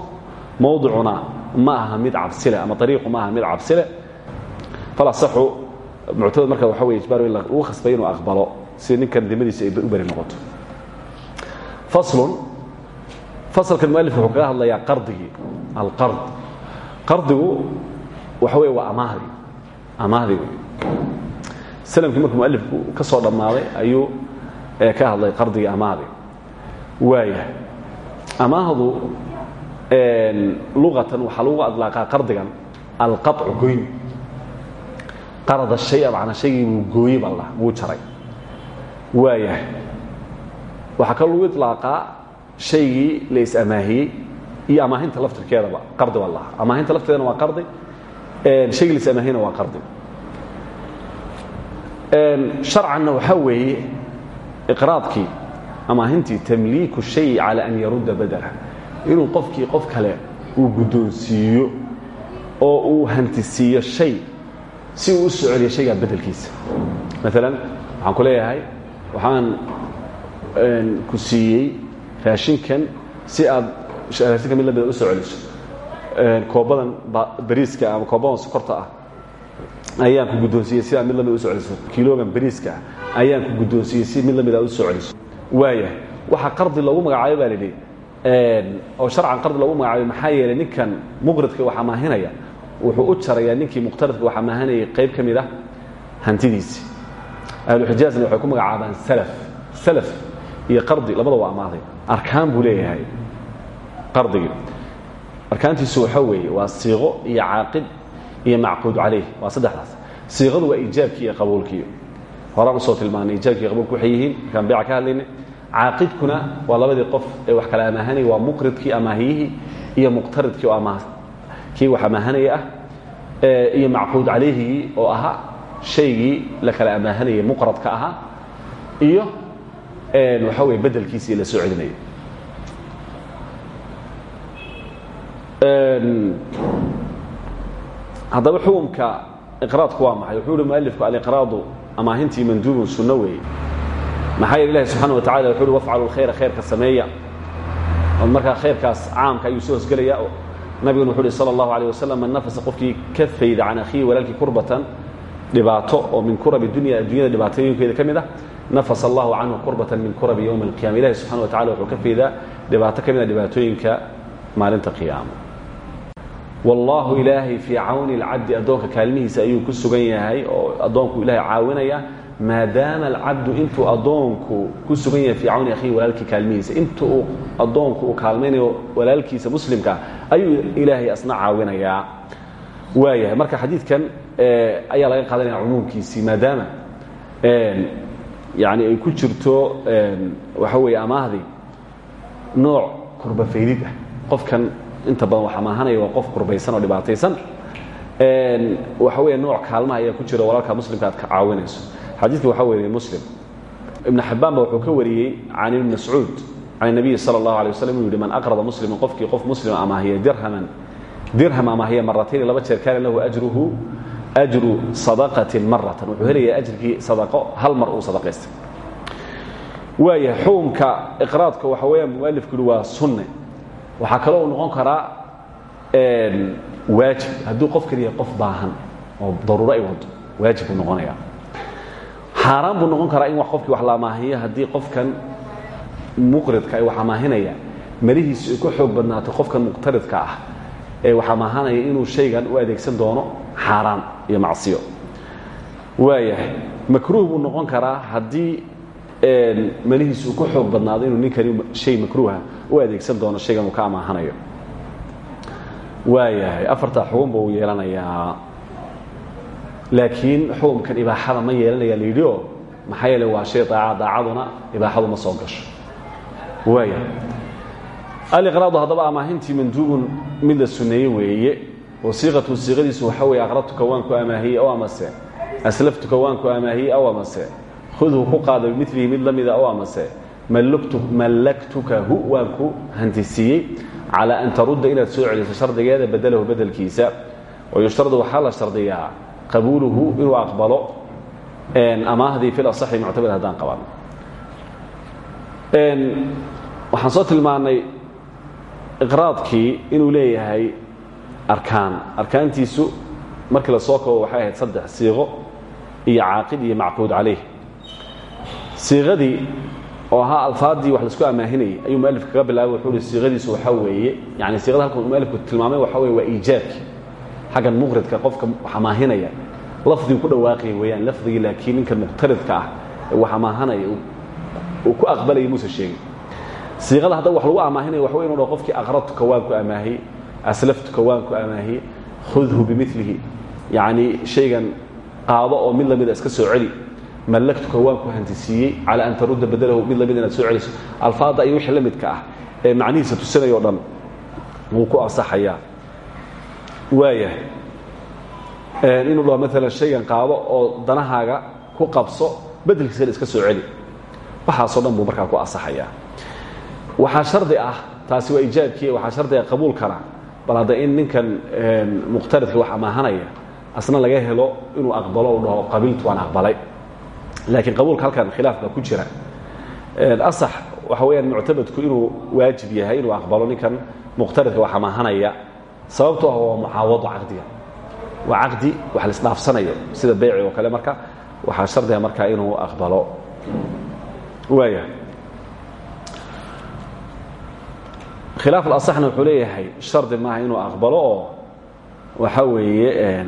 mowdicuna ma aha mid cabsile ama ariiqu ma aha mid cabsile falasaxu muctamad marka waxa wey ijbaaru in lagu khasbay inuu aqbalo si ninkan dimadiisa ay u beri noqoto faslun fasalkan mualif wuxuu kaga hadlayaa qardigii alqard. Qardigu waxa wey waa amaahdi amaahdi wey salamkii markuu mualifku ka soo dhammaaday ayuu ka hadlay qardigii amaahdi. Waaya amaahdu luqatan waxaa lagu adlaaqaa qardigan alqaطcu goyn. Qarada shaya macnaa shaygii buu gooyey baa la wuu jaray. Waayahay. Waxaa kaloo lagu ilaaqaa shaygii la is-amaahiyey iyo amaahinta laftirkeedaba qardi baa lahaa amaahinta lafteedana waa qardi. Shaygii la is-amaahiyena waa qardi. Sharcanna waxaa weeye iqraadkii amaahintii tamliiku shay cala an yarudda badala. Inuu qofkii qof kale uu guddoonsiiyo oo uu hantisiiyo shay si uu u soo celiyo shaygaa bedelkiisa maalan waxaan ku leeyahay waxaan ku siiyey raashinkan si aad raashinka mid lamida u soo celiso koobadan bariiska ama koobadan sokorta ah ayaan ku guddoonsiiyey si aad mid lamida u soo celiso. Kilogan bariiska ah ayaan ku guddoonsiiyey si mid lamida u soo celiso. Waaya waxaa qardi loogu magacaabay baa lidhi oo sharcan qardi loogu magacaabay maxaa yeelay ninkan muqridka wax amaahinaya wuxuu u jarayaa ninkii muqtaridka wax amaahinayay qayb ka mid ah hantidiisi. Ahluxijaazna waxay ku magacaabaan salaf salaf iyo qardi labada waa amaaday arkaan buu leeyahay qardigii. Arkaantiisu waxaa weeye waa siiqo iyo caaqid iyo macquud calayh waa saddexdaas. Siiqadu waa iijaabkii iyo qabuulkii. Horaan u soo tilmaanay iijaabkii iyo qabuulku waxay yihiin markaan beeca ka hadlaynay caaqidkuna waa labadii qof ee wax kala amaahanaya waa muqridkii amaahiyihii iyo muqtaridkii oo amaah kii wax amaahanaya ah iyo macquud calayhigii oo ahaa shaygii la kala amaahanayay muqradka ahaa iyo waxaa weeye bedelkiisii la soo celinaya haddaba xukumka iqraadku waa maxay? Wuxuu uhi mualifku aliqraadu amaahintii manduubun sunno weeye. Maxaa yeele ilahi subxana wa tacala wuxu uhi wafcalu lkhayra khayrka sameeya. Markaa khayrkaas caamka ayuu soo hosgelaya nabiguna wuxu uhi sala allahu alayh nafasa qofkii ka fayda can akhiihi walaalkii kurbatan dhibaato oo min kurabi dunya addunyada dhibaatooyinkeeda ka nafasa allahu canhu kurbatan min kurabi yowmi alqiyama ilahi subxana wa tacala wuxuu ka faydaa dhibaato ka mid a dhibaatooyinka maalinta qiyaama wallaahu ilaahay fii cawni alcabdi addoonka kaalmihiisa ayuu ku sugan yahay oo addoonku ilahay caawinaya maadaama alcabdu intuu addoonku ku sugan yahay fii cawni akhihi walaalkii kaalmihiisa inta uu addoonku uu kaalmaynayo walaalkiisa muslimka ayuu ilaahay asna caawinayaa waayahay marka xadiidkan ayaa laga qaadanaya cumuumkiisii maadaama yani ay ku jirto waxa weeye amaahdii nooc kurbafaydid ah. Qofkan inta badan wax amaahanaya waa qof kurbaysan oo dhibaataysan. Waxa weeye nooc kaalmaha ayaa ku jira walaalka muslimka aad ka caawinayso. Xadiidka waxaa wariyey muslim ibn xabbaan ba wuxuu ka wariyey can ibni mascuud can nabiyi sala allahu alay waslm uu yihi man aqrada musliman qofkii qof muslima amaahiya dirhaman dirham amaahiya maratayni laba jeer kaana lahu ajruhu ajru sadaqatin maratan wuxuu helayaa ajrkii sadaqo hal mar uu sadaqaystay waaya xukumka iqraadka waxa weeyaan mualifku yihi waa sunne waxaa kaloo uu noqon karaa waajib hadduu qofkan yahay qof baahan oo daruuro ay wado waajib buu noqonaya xaaraan buu noqon karaa in wax qofkii wax la amaahiyo haddii qofkan muqridka ay wax amaahinaya marihiisu ay ku xoog badnaato qofkan muqtaridka ah ee wax amaahanaya inuu shaygan u adeegsan doono xaaraan iyo macsiyo. Waayahay makruuh buu noqon karaa haddii manihiisu uu ku xoog badnaado inuu ninkani shay makruuha u adeegsan doono shaygan uu ka amaahanayo. Waayahay afartaa xugun buu yeelanayaa. Laakiin xukumkan ibaaxada ma yeelanaya la yidhi oo maxaa yeele waa shay daaca daacaduna ibaaxadu ma soo gasho. Waaya aliqraadu haddaba amaahintii manduubun mid la sunneeye weeye wasiiqatu siiqadiisu waxaa weeye aqradtuka waan ku amaahiyey ow amase aslaftuka waan ku amaahiyey ow amase khudhu ku qaada bimilihi mid la mida ow amase mallaktukahu waan ku hantisiiyey calى an tarudda inaad soo celiso shardigeeda bedelahu bedelkiisa wayushtaradu waxaa la shardiyaa qabuuluhu inuu aqbalo amaahdii fi aصaxi muctamad haddaan qabano waxaan soo tilmaannay iqraadkii inuu leeyahay arkaan. Arkaantiisu markii la soo kabo waxay ahayd saddex siiqo iyo caaqid iyo macquud calayh. Siiqadii oo ahaa alfaadii wax la isku amaahinayay ayuu mualifka kaga bilaabay wuxuu hi siiqadiisu waxaa weeye yani siiqada halka mualifku tilmaamay waxaa weye waa iijaabki. Xaggan muqridka qofka wax amaahinaya lafdigu ku dhawaaqaya weeyaan lafdigii laakiin ninkan muqtaridka ah ee wax amaahanaya uu ku aqbalaya muuse sheegin siiqada haddaba wax lagu amaahinaya waxa wey inu dhaho qofkii aqradtuka waan ku amaahiyey aslaftuka waan ku amaahiyey khudhu bimilihi yacni shaygan qaado oo mid lamida iska soo celi. Mallaktuka waan ku hantisiiyey calaa an tarudda badalahu mid la mid inaad soo celiso. Alfaada iyo wixii la midka ah ee macnihiisa tusinaya o dhan wuu ku ansaxayaa. Waaya inuu dhaho maalan shaygan qaado oo danahaaga ku qabso bedelkiisana iska soo celi. Waxaasoo dhan buu markaa ku ansaxayaa waxaa shardi ah taasi waa ijaabkii waxaa shardiga qabuulkana bal hadda in ninkan muqtaridka wax amaahanaya asna laga helo inuu aqbalo u dhaho qabiiltu waan aqbalay. Laakiin qabuulka halkan khilaaf baa ku jira. Asax waxa weeyaan muctamadku inuu waajib yahay inuu aqbalo ninkan muqtaridka wax amaahanaya sababtoo ah waa mucaawado caqdiga waa caqdi wax la isdhaafsanayo sida beyci oo kale marka waxaa shardiga markaa inuu aqbalo. Waaya khilaaf alasaxna wuxuu leeyahay shardi maaha inuu aqbalo oo waxa weeye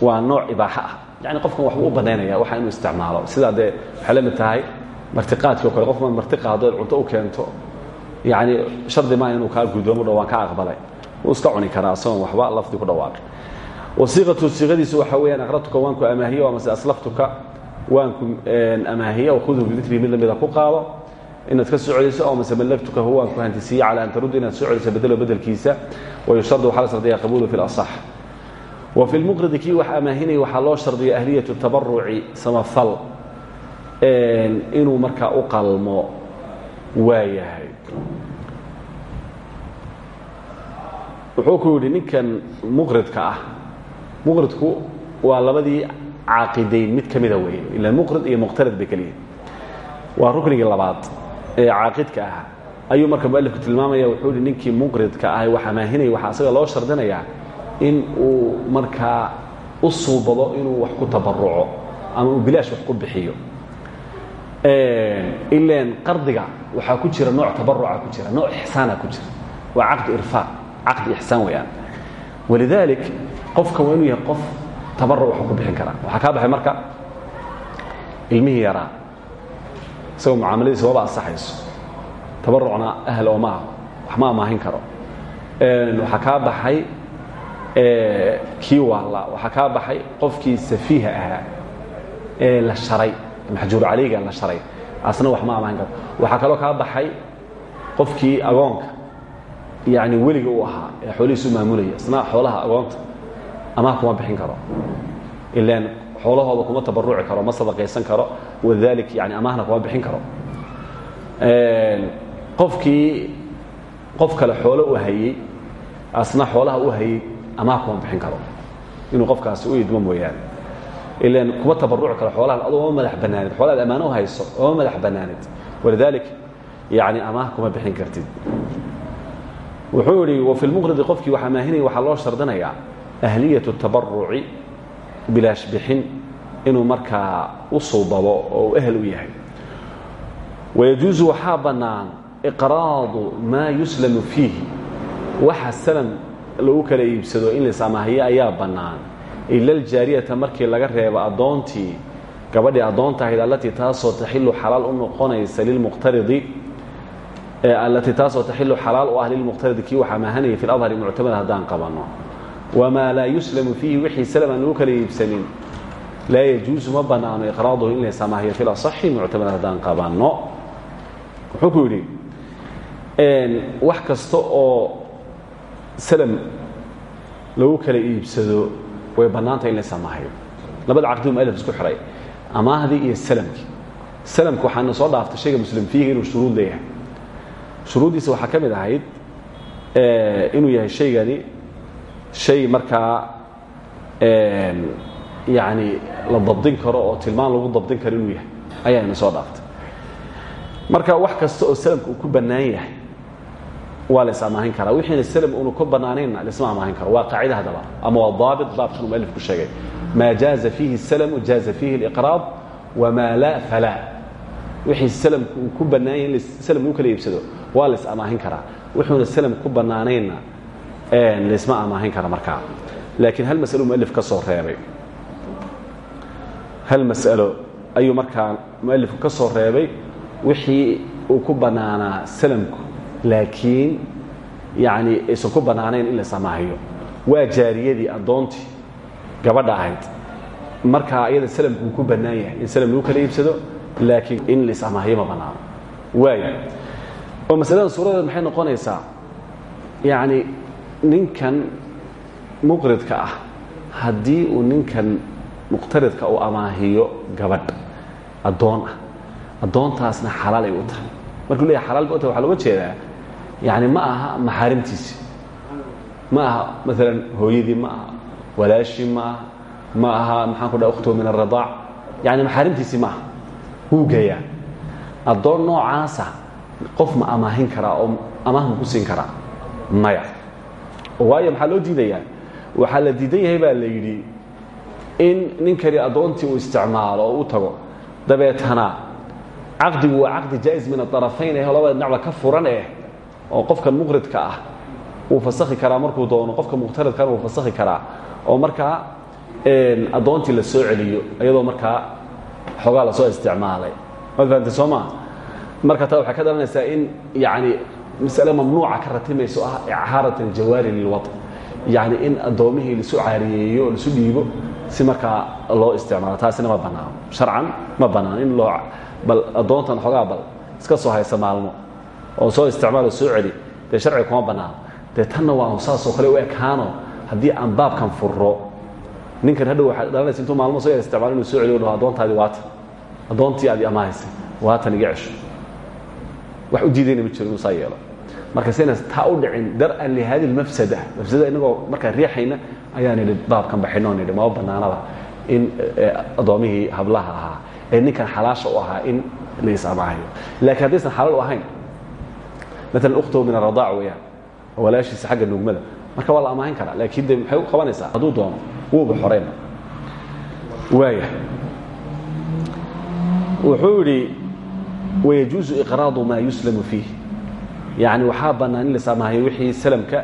waa nooc ibaaxo ah. Yani qofkan waxbuu u banaynaya waxa inuu isticmaalo. Sidaa dee waxay la mid tahay martiqaadkii o kale qof ma martiqaado cunto u keento. Yani shardi maaha inuu kaa gudoomo dha waan ka aqbalay. Wuu iska cuni karaa isagoon waxba lafdi ku dhawaaqi wasiiqatu siiqadiisu waxa weeyaan aqratuka waanku amaahiye amase aslaftuka. Waanku amaahiye wakhudhu bidikri mid lamida ku qaado inaad ka celiso oo mase mallagtuka huwa aan ku hantisiiye calaa an tarudda inaad celiso bedelo bedelkiisa wayushardu waxaa la shardiya qabuulu fi lasax wa fi lmuqridi kii wax amaahinaya waxaa loo shardiya ahliyatu tabaruci samafal inuu markaa u qalmo waayahay. Wuxuu ku yidhi ninkan muqridka ah muqridku waa labadii caaqidayn mid ka mida weeye ila muqrid iyo muqtarid bay keliyihin waa ruknigii labaad ee caaqidka ah. Ayuu marka mualifku tilmaamaya wuxuu hi ninkii muqridka ah wax amaahinaya waxaa asaga loo shardinayaa in uu markaa u suubado inuu wax ku tabaruco ama uu bilaash wax ku bixiyo. Ilan qardiga waxaa ku jira nooc tabaruca ku jira nooc ixsaana ku jira. Waa caqdi irfaaq caqdi ixsaan weeyaan. Walidaalik qofka waa inuu yahay qof tabaruc wax ku bixin kara. Waxaa kaa baxay marka? Ilmihii yaraa isagoo mucaamaladiisa waba ansaxayso. Tabarucna ahl oo maaha. Wax ma amaahin karo. Waxaa kaa baxay kii waalla waxaa kaa baxay qofkii safiiha ahaa ee la sharay. Maxjuur calayga la sharay. Asna wax ma amaahin karo. Waxaa kaloo kaa baxay qofkii agoonka yani weliga u ahaa ee xoolihiisu maamulaya. Isna xoolaha agoonta amaah kuma bixin karo. Ilaan xoolahooda kuma tabaruci karo ma sadaqaysan karo wadalik yani amaahna kuma bixin karo. Qofkii qof kale xoolo u hayey asna xoolaha u hayey amaah kuma bixin karo. Inuu qofkaasi u idmo mooyaane. Ilan kuma tabaruci karo xoolahan adoo oma madax banaanid xoolaad ammaano u hayso oma madax banaanid walidalik yani amaah kuma bixin kartid. Wuxuu idhi wafi lmuqridi qofkii wax amaahinaya waxaa loo shardinayaa ahliyatu tabaruci bilaash bixin inuu markaa u suubado oo uu ehel u yahay. Wayajuusu waxaa bannaan iqraadu maa yuslamu fiihi. Waxa salam lagu kala iibsado in lais amaahiye ayaa bannaan. Ila aljaariyata markii laga reebo addoontii gabadhii addoonta ahayd allatii taasoo taxilu xalaal u noqonaysa lilmuqtaridi allatii taasoo taxilu xalaal u ah lilmuqtaridi kii wax amaahanaya fi ladhari muctamad haddaan qabanno wamaa laa yuslamu fiihi wixii salam aan lagu kala iibsanin. Laa yajuusu ma bannaano iqraaduhu in lais amaahiyo fi lasaxi muctamad haddaan qabanno. Wuxuu ku yidhi wax kasta oo salam lagu kala iibsado way bannaantay in lais amaahiyo labada caqdi mualif isku xihay amaahdii iyo salamkii salamka waxaana soo dhaaftay shayga muslim fiihi inuu shuruud leeyahay. Shuruuddiisa waxaa ka mid ahayd inuu yahay shaygani shay markaa yani la dabdin karo oo tilmaan lagu dabdin karo inuu yahay ayaana soo dhaaftay. Marka wax kasta oo salamka uu ku bannaan yahay waa la is amaahin karaa. Wixiina salam uunu ku bannaanaynna laisma amaahin karo waa qaacida haddaba ama waa daabit baabkan uu mualifku sheegay. Maa jaaza fiihi salamu jaaza fiihi اliqraab wamaa laa falaa wixii salamka uu ku bannaan yahay in salam lagu kala iibsado waa la is amaahin karaa. Wuxuuna salam ku bannaanaynna laisma amaahin kara markaa laakiin hal masalo mualif ka soo reebay. Hal mas'alo ayuu markaa mualifku ka soo reebay wixii uu ku bannaanaa salamku. Laakiin yani aysan ku bannaanayn in la samaahiyo waa jaariyadii addoontii gabadha ahayd. Markaa ayada salamku uu ku bannaan yahay in salam lagu kala iibsado laakiin in lisamaahiyo ma bannaano. Waaya oo masaladan suuradeed maxay noqonaysaa? Yacni ninkan muqridka ah haddii uu ninkan muqtaridka uu amaahiyo gabadh addoon ah. Addoontaasna xalaal ay u tahay. Markuu leeyahay xalaal bay u tahay jeedaa yacni ma aha maxaarimtiisi ma aha maalan hooyadii ma aha walaashii ma aha ma aha maxaan ku dhaha ukhtuhu min aradaac yacni maxaarimtiisii ma aha. Wuu geeyaa. Addoon noocaasa qof ma amaahin karaa oo amaah ma ku siin karaa? Maya waayo maxaa loo diidayaa? Waxaa la diidan yahay baa la yidhi in ninkani addoontii uu isticmaalo oo u tago. Dabeetana caqdigu waa caqdi jaa'is min aطarafayn eh labada dhinacba ka furan eh oo qofkan muqridka ah wuu fasakhi karaa markuu doono qofka muqtaridkana wuu fasakhi karaa. Oo markaa addoontii la soo celiyo iyadoo markaa xoogaa la soo isticmaalay. Waad fahamtay soo maa marka taa waxay ka dhalanaysaa in yani masale mamnuuca ka ratimayso ah icaarat aljawaari lilwaط yani in addoomihii lasu caariyeeyo o lasu dhiibo si markaa loo isticmaalo taasina ma bannaano sharcan ma bannaan in loo bal addoontan xoogaa bal iska soo haysa maalmo oo soo isticmaalo soo celi dee sharciga kuma bannaano dee tanna waa saasoo kale u ekaano haddii aan baabkan furro ninkan hadhow waxaa dhalanaysa intuu maalmo soo yar isticmaalo inuu soo celiyo dhaho addoontaadi waatan addoontii aad amaahaysay waatan iga cesho wax u diidayna ma jiro inuu saa yeelo marka saynas taa u dhicin dar-an lihadi lmafsada mafsadada inagoo markaa riixayna ayaan idhi baabkan baxinoo nidhi maba bannaanaba in addoomihii hablaha ahaa ee ninkan xalaasha u ahaa in la is-amaahayo laakiin haddaysan xalaal u ahayn maalan ukhtahu min aradaac weeyaan oo walaashiisa xagga nugmada marka waa la amaahin karaa. Laakiin de maxay u qabanaysaa? Hadduu doono wuuba xoreyna waaya wuxuu yidhi wayajuusu iqraadu maa yuslamu fiih yani waxaa bannaan in la samaahayo wixii salamka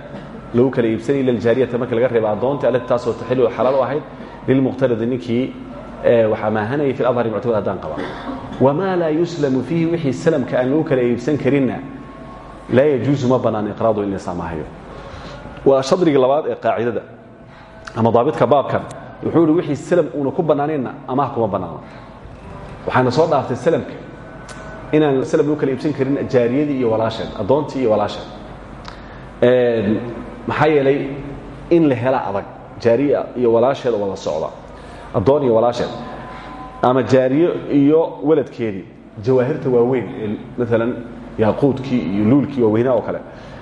lagu kala iibsanay ila aljaariyata marka laga reeba addoonta alati taasoo taxilu xalaal u ahayd lilmuqtaridi ninkii wax amaahanayay fi adhari muctamad haddaan qaba wamaa laa yuslamu fiihi wixii salamka aan lagu kala iibsan karinna laa yajuusu ma bannaan iqraadu in la samaahayo waa shadrigii labaad ee qaacidada ama daabidka baabkan wuxuu ihi wixii salam uuna ku bannaanaynna amaah kuma bannaano waxaana soo dhaaftay salamka inaan salam lagu kala iibsan karin jaariyadii iyo walaasheed addoontii iyo walaasheed maxaa yeelay in la hela adag jaariya iyo walaasheed oo wada socda. Addoon iyo walaasheed. Ama jaariyo iyo waladkeedii jawaahirta waaweyn ee maalan yaaquudkii iyo luulkii waaweynaa oo kale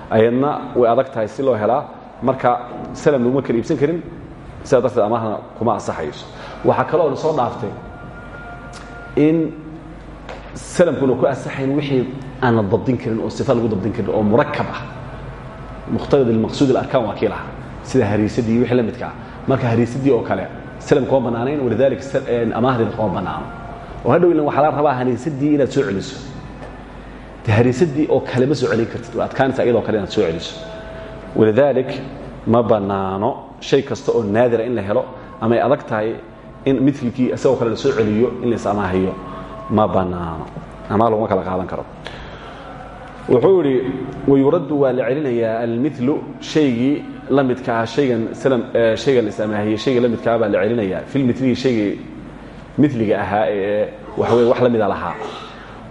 ayadna way adag tahay si loo helaa. Marka salam laguma kala iibsan karin sidaa darteed amaahna kuma ansaxayso. Waxaa kaloo na soo dhaaftay in salamkuna ku ansaxayn wixii aan la dabdin karin oo sifa lagu dabdin karin oo murakab ah. Mukhtalid ilmaqsuud alarkaan waa kii lahaa. Sida hariisadii wixii la midka ah. Marka hariisadii oo kale salam kuma bannaanayn walidaalika amaahdeeda kuma bannaano oo hadhow ilan waxaa laga rabaa hariisadii inaad soo celiso. De hariisadii oo kale ma soo celin kartid. Waa adkaanaysa iyadoo kale inaad soo celiso. Walidaalik ma bannaano shay kasta oo naadira in la helo ama ay adag tahay in milkii isagoo kale la soo celiyo in la is-amaahiyo ma bannaano ama laguma kala qaadan karo. Wuxuu idhi wayuraddu waa la celinayaa almilu shaygii la midka ah haygan shaygan is-amaahiyey shayga la midka ah baa la celinayaa. Filmilihi shaygii miliga ahaa ee waxaweye wax la mida lahaa.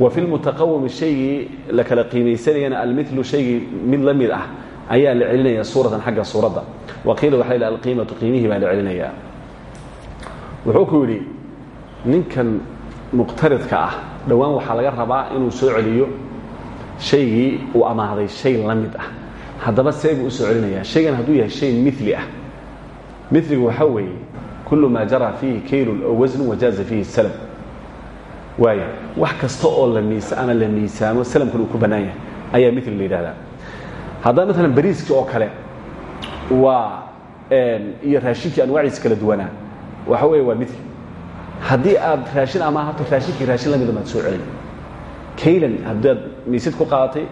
Wa fi lmutaqawimi shaygii la kala qiimaysanayana almilu shaygii mid la mid ah ayaa la celinaya suuratan xagga suuradda. Waqiila waxa la alqiimatu qiimihii baa la celinayaa. Wuxuu ku yidhi ninkan muqtaridka ah. Dhowaan waxaa laga rabaa inuu soo celiyo shaygii uu amaahday shay la mid ah. Haddaba see buu u soo celinayaa. Shaygan hadduu yahay shay mili ah. Miligu waxaa weeye kullu maa jara fiihi kaylun ow wasnun wajaaza fiihi salam. Waaya wax kasta oo la miis ama la miisaamo salamkan uu ku bannaan yahay. Ayaa mili la yidhahdaa haddaba maalan bariiskii oo kale waa iyo raashinkii anwaaciisa kala duwanaa. Waxa weeye waa mili haddii aad raashin amaahato raashinkii raashin la mida maad soo celin. Kaylan haddaad miisid ku qaadatay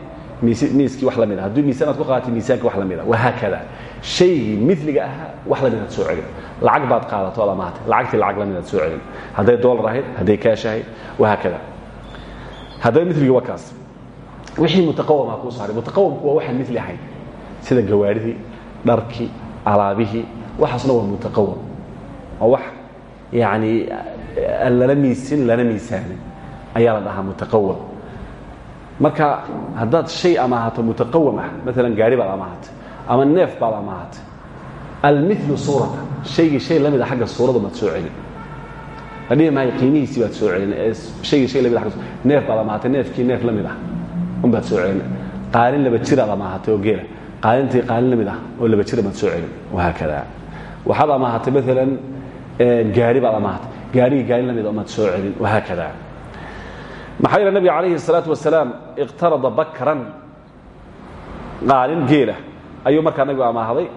miiskii wax la mid haddii miisaan aad ku qaadatay miisaanki wax la mida wahaakada shaygii miliga ahaa wax la mid aad soo celin. Lacag baad qaadato ad amaahatay lacagtii lacag la mid aad soo celin. Hadday doolar ahayd hadday kaash ahayd wahaakada haddaba miligii waa kaas. Wixii mutaqawama kuu soo haray mutaqawamku waa waxaan mili ahayn sida gawaadhidii dharkii alaabihii waxaasna waa mutaqawam. Waa wax yani lala miisin lana miisaanin ayaa la dhahaa mutaqawam marka haddaad shay amaahato mutaqawam ah maalan gaari baad amaahatay ama neef baad amaahatay almilu suurata shaygii shay la mida agga suurada maad soo celin. La dhihi maayo qiimihiisii baad soo celin haygii shay la mid neef baad amaahatay neefkii neef la mid ah unbaad soo celin. Qaalin laba jiraad amaahatay oo geela. Qaalintii qaalin la mid ah oo laba jira baad soo celin. Wahaakada waxaad amaahatay maalan gaari baad amaahatay gaarigi gaari la mida ah umaad soo celin wahaakada maxaa yal nebiga calayhi الsalaatu wasalaam iqtarada bakran qaalin geela ayuu markaa nabigu amaahaday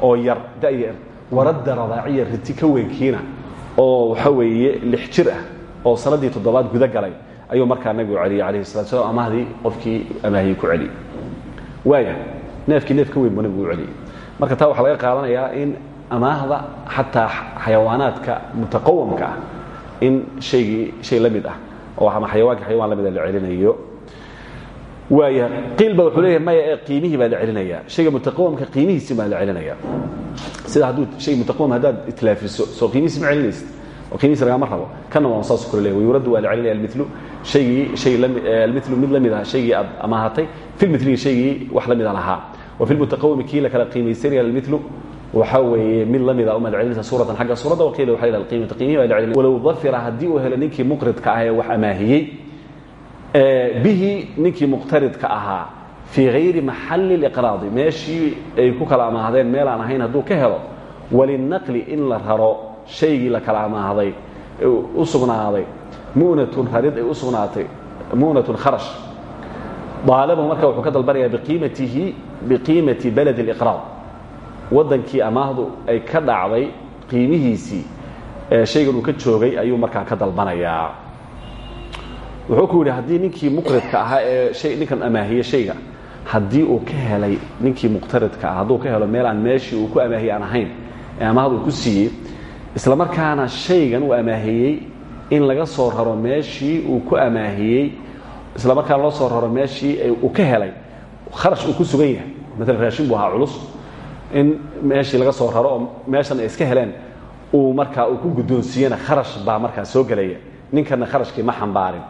oo yar da'yar waradda radaaciya riti ka weynkiina oo waxa weeye lix jir ah oo sannaddii toddobaad guda galay ayuu markaa nabigu celiyey alayhi salatu slam amaahdii qofkii amaahiyey ku celiyey waaya neefkii neef ka weyn buu nabigu u celiyey marka taa waxaa laga qaadanayaa in amaahda xataa xayawaanaadka mutaqawamka ah in haygii shay la mid ah oo xayawaanka xayawaan la mida la celinayo. Waaya qiil ba wuxuu leeyahay maya ee qiimihii baa la celinaya. Shayga mutaqawamka qiimihiisi baa la celinaya. Sida hadduu shay mutaqawam haddaad itlaafiso soo qiimihiisi ma celinaysid oo qiimihiisi lagama rabo. Kana waa saas kule leeyahay. Wayuraddu waa la celinaya almilu shaygii shay almilu mid la mid ah shaygii aad amaahatay fi lmiligi shaygii wax la mida lahaa. Wa fi lmutaqawami kii la kala qiimaysanaya almilu waxa weeye mid la mida umaad celinaysa suuratan xagga suuradda waqiila waxa la yidhaha qiimata qiimihi baa la celinaya walow dafira haddii uu helo ninkii muqridka ah ee wax amaahiyey bihi ninkii muqtaridka ahaa fii hayri maxalli اliqraadi meeshii ay ku kala amaahdeen meel aan ahayn hadduu ka helo walinaqli in la raro shaygii la kala amaahday u sugnaaday munatun ay u sugnaatay kharash. Daalabahu marka wuxuu ka dalbanayaa biqiimatihi biqiimati balad اliqraad waddankii amaahdu ay ka dhacday qiimihiisii shaygan uu ka joogay ayuu markaa ka dalbanayaa. Wuxuu ku yidhi haddii ninkii muqridka ahaa ee ninkan amaahiye shayga haddii uu ka helay ninkii muqtaridka ah hadduu ka helo meel aan meeshii uu ku amaahiyey aan ahayn ee amaahdu ku siiyey isla markaana shaygan uu amaahiyey in laga soo raro meeshii uu ku amaahiyey isla markaana loo soo raro meeshii uu ka helay kharash uu ku sugan yahay. Maalan raashin buu ahaa culus in meeshii laga soo raro oo meeshan ay iska heleen uu markaa uu ku guddoonsiiyena kharash baa markaa soo gelaya ninkanna kharashkii ma xambaarin.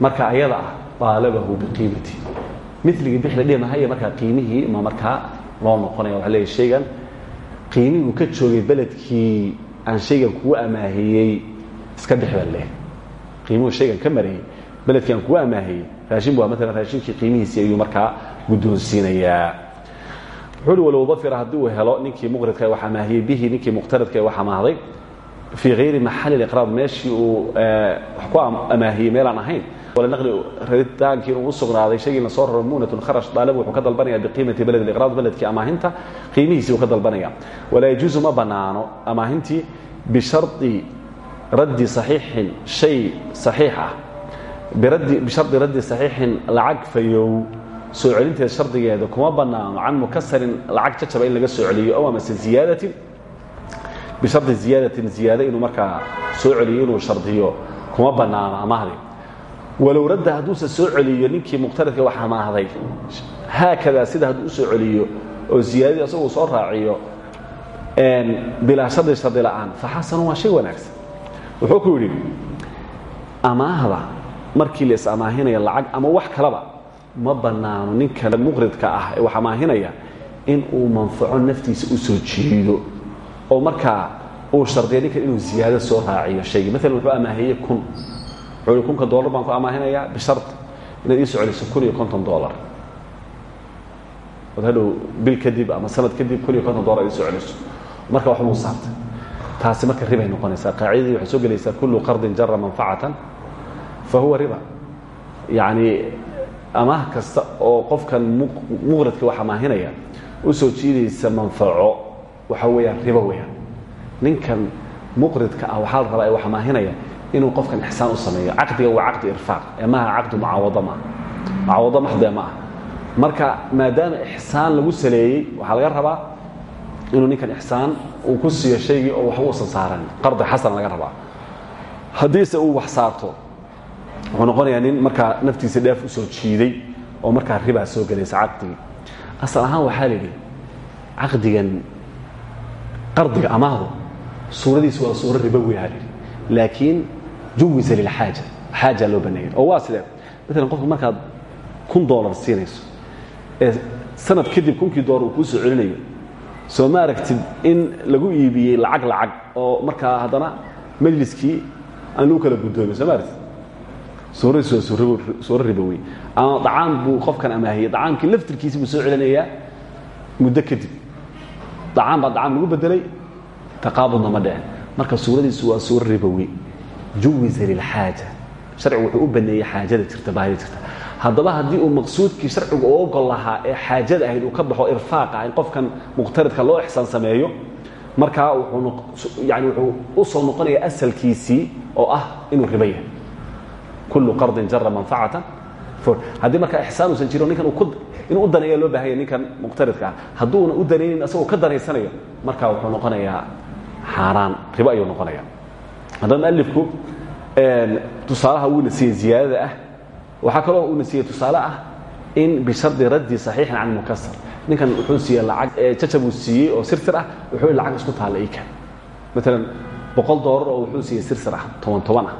Marka ayada ah aalabahu biqiimati. Miligii bixla dhimahaya markaa qiimihii ma markaa loo noqonaya. Waa leeya shaygan qiimihii uu ka joogay beledkii aan shaygan kugu amaahiyey iska bix baa leh qiimuhu shaygan ka marayey beledkii aan kugu amaahiyey raashin bu maalan raashinkii qiimihiisii ayuu markaa guddoonsiinayaa wuxuu uhi walow dafira haddii uu helo ninkii muqridka wax amaahiyey bihi ninkii muqtaridka wax amaahday fii hayri maxalli iqraad meeshii uu wax ku amaahiyey meelaan ahayn. Walanaqli raritaankii inuu u sugnaaday shaygii la soo raro muunatun kharash daalibu wuxuu ka dalbanaya biqiimati beled iqraad beledkii amaahinta qiimihiisii uu ka dalbanaya. Walaa yajuusu ma bannaano amaahintii bishardi raddi saxiixin shay saxiix ah bishardi raddi saxiixin lacag fayow soo celinteed shardigeeda kuma bannaano can mukasarin lacag jajaba in laga soo celiyo ow amase ziyaadatin. Bishardi ziyaadatin ziyaado inuu markaa soo celiyo inuu shardiyo kuma bannaano amaahdi walow radda hadduusa soo celiyo ninkii muqtaridka wax amaahday haakadaa sida hadduu u soo celiyo oo ziyaadadii asaguu soo raaciyo bilaa shardi shardi la'aan. Fa xasanun waa shay wanaagsan. Wuxuu ku yidhi amaahda markii la is amaahinaya lacag ama wax kalaba ma bannaano ninka muqridka ah ee wax amaahinaya in uu manfaco naftiisa u soo jiido. Oo markaa uu shardiya ninkan inuu ziyaado soo raaciyo shaygii maalan wuxuu amaahiyey kun. Wuxuu hi kunka dollar baan ku amaahinayaa bishart inaad ii soo celiso kun iyo konton dollar. Ood hadhow bil kadib ama sanad kadib kun iyo konton dollar ii soo celiso marka wax buu saartay taasi marka ribay noqonaysaa. Qaacidadii waxay soo gelaysaa kullu qardin jara manfacatan fa huwa riba. Yacni amaah kasta oo qofkan muqradka wax amaahinaya u soo jiidaysa manfaco. Waxa weeyaan ribo weeyaan. Ninkan muqridka ah waxaa la rabaa ee wax amaahinaya inuu qofkan ixsaan u sameeyo. Caqdiga waa caqdi irfaaq. Ee maaha caqdi mucaawado maaha mucaawado maxdee ma ah marka maadaama ixsaan lagu saleeyey waxaa laga rabaa inuu ninkan ixsaan uu ku siiyo shaygii oo waxba uusan saaran. Qardi xasan laga rabaa. Haddiise uu wax saarto wuxuu noqonayaa nin markaa naftiisa dheef u soo jiiday oo markaa ribaa soo gelaysa caqdigii asal ahaan waxaa la yidhi caqdigan qardiga amaahdu suuradiisu waa suuro ribowi ha laakiin juwisa lilxaaja xaaja loo baneeyay oo waa sidee maalan qofku markaad kun dolar siinayso ee sanad kadib kunkii dolar uu kuu soo celinayo soo ma aragtid in lagu iibiyey lacag lacag oo markaa haddana majliskii aan lagu kala guddoomin soo ma aragtid suuradiisu waa suuro ribowi ama dacaam buu qofkan amaahiyey dacaamkii laftirkiisi buu soo celinayaa. Muddo kadib dacaam baa dacaam lagu bedelay taqaabudna ma dhicin marka suuradiisu waa suuro ribowi juwisa lilxaaja sharcigu wuxuu u baneeyey xaajada jirta baahida jirta. Haddaba haddii uu maqsuudkii sharcigu u ogol lahaa ee xaajada ahayd uu ka baxo irfaaqa in qofkan muqtaridka loo ixsaan sameeyo markaa yani wuxuu u soo noqonaya asalkiisii oo ah inuu ribo yahay kullu qardin jara manfacatan. Haddii markaa ixsaan uusan jiro ninkan inuu u daneeya loo baahanya ninkan muqtaridka. Ah hadduuna u danaynin asagoo ka danaysanayo markaa wuxuu noqonayaa xaaraan ribo ayuu noqonaya haddaba mualifku tusaalaha wuuna siiyey ziyaadada ah waxaa kaloo uuna siiyey tusaale ah in bishardi raddi saxiixin can mukasar ninkan wuxuu siiyey lacag jajabuu siiyey oo sirtir ah wuxuu lacag isku taalla ikan maalan boqol doolar oo wuxuu siiyey sirsir ah toban toban ah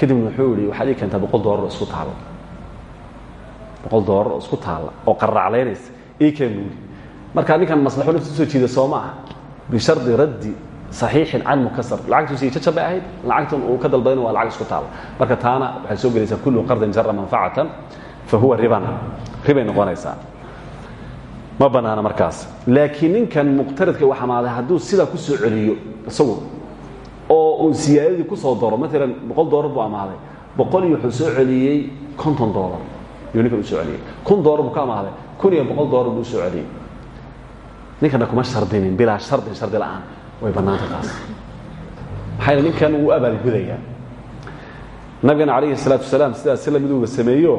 kadibna wuxuu yihi waxaad ii keentaa boqol doolar oo isku taalla boqol doolar oo isku taalla oo qarraaclaynaysa ii keen buu yidhi. Markaa ninkan maslaxo nafti u soo jiida soo ma ah bishardi raddi صaxiixin can mukasar lacagtuusi jajab bay ahayd lacagtan uu ka dalbadayna waa lacag isku taala marka taana waxay soo gelaysaa kullu qardin jara manfacatan fa huwa riban. Ribay noqonaysaa. Ma bannaana markaas. Laakiin ninkan muqtaridka u xamaaday hadduu sidaa ku soo celiyo isagu oo uu siyaadadii ku soo daro maalan boqol doolar buu amaaday. Boqol iyo wuxuu soo celiyey konton doolar yuu ninkan u soo celiyey. Kun doolar buu ka amaaday. Kun iyo boqol doolar buu u soo celiyey. Ninkana kuma shardinin bilaa shardin shardi la'aan. Way bannaanta taas. Maxaa ninkan wuu abaalgudayaa nabigana calayhi salaatu wasalaam sidaas si lamiduuba sameeyo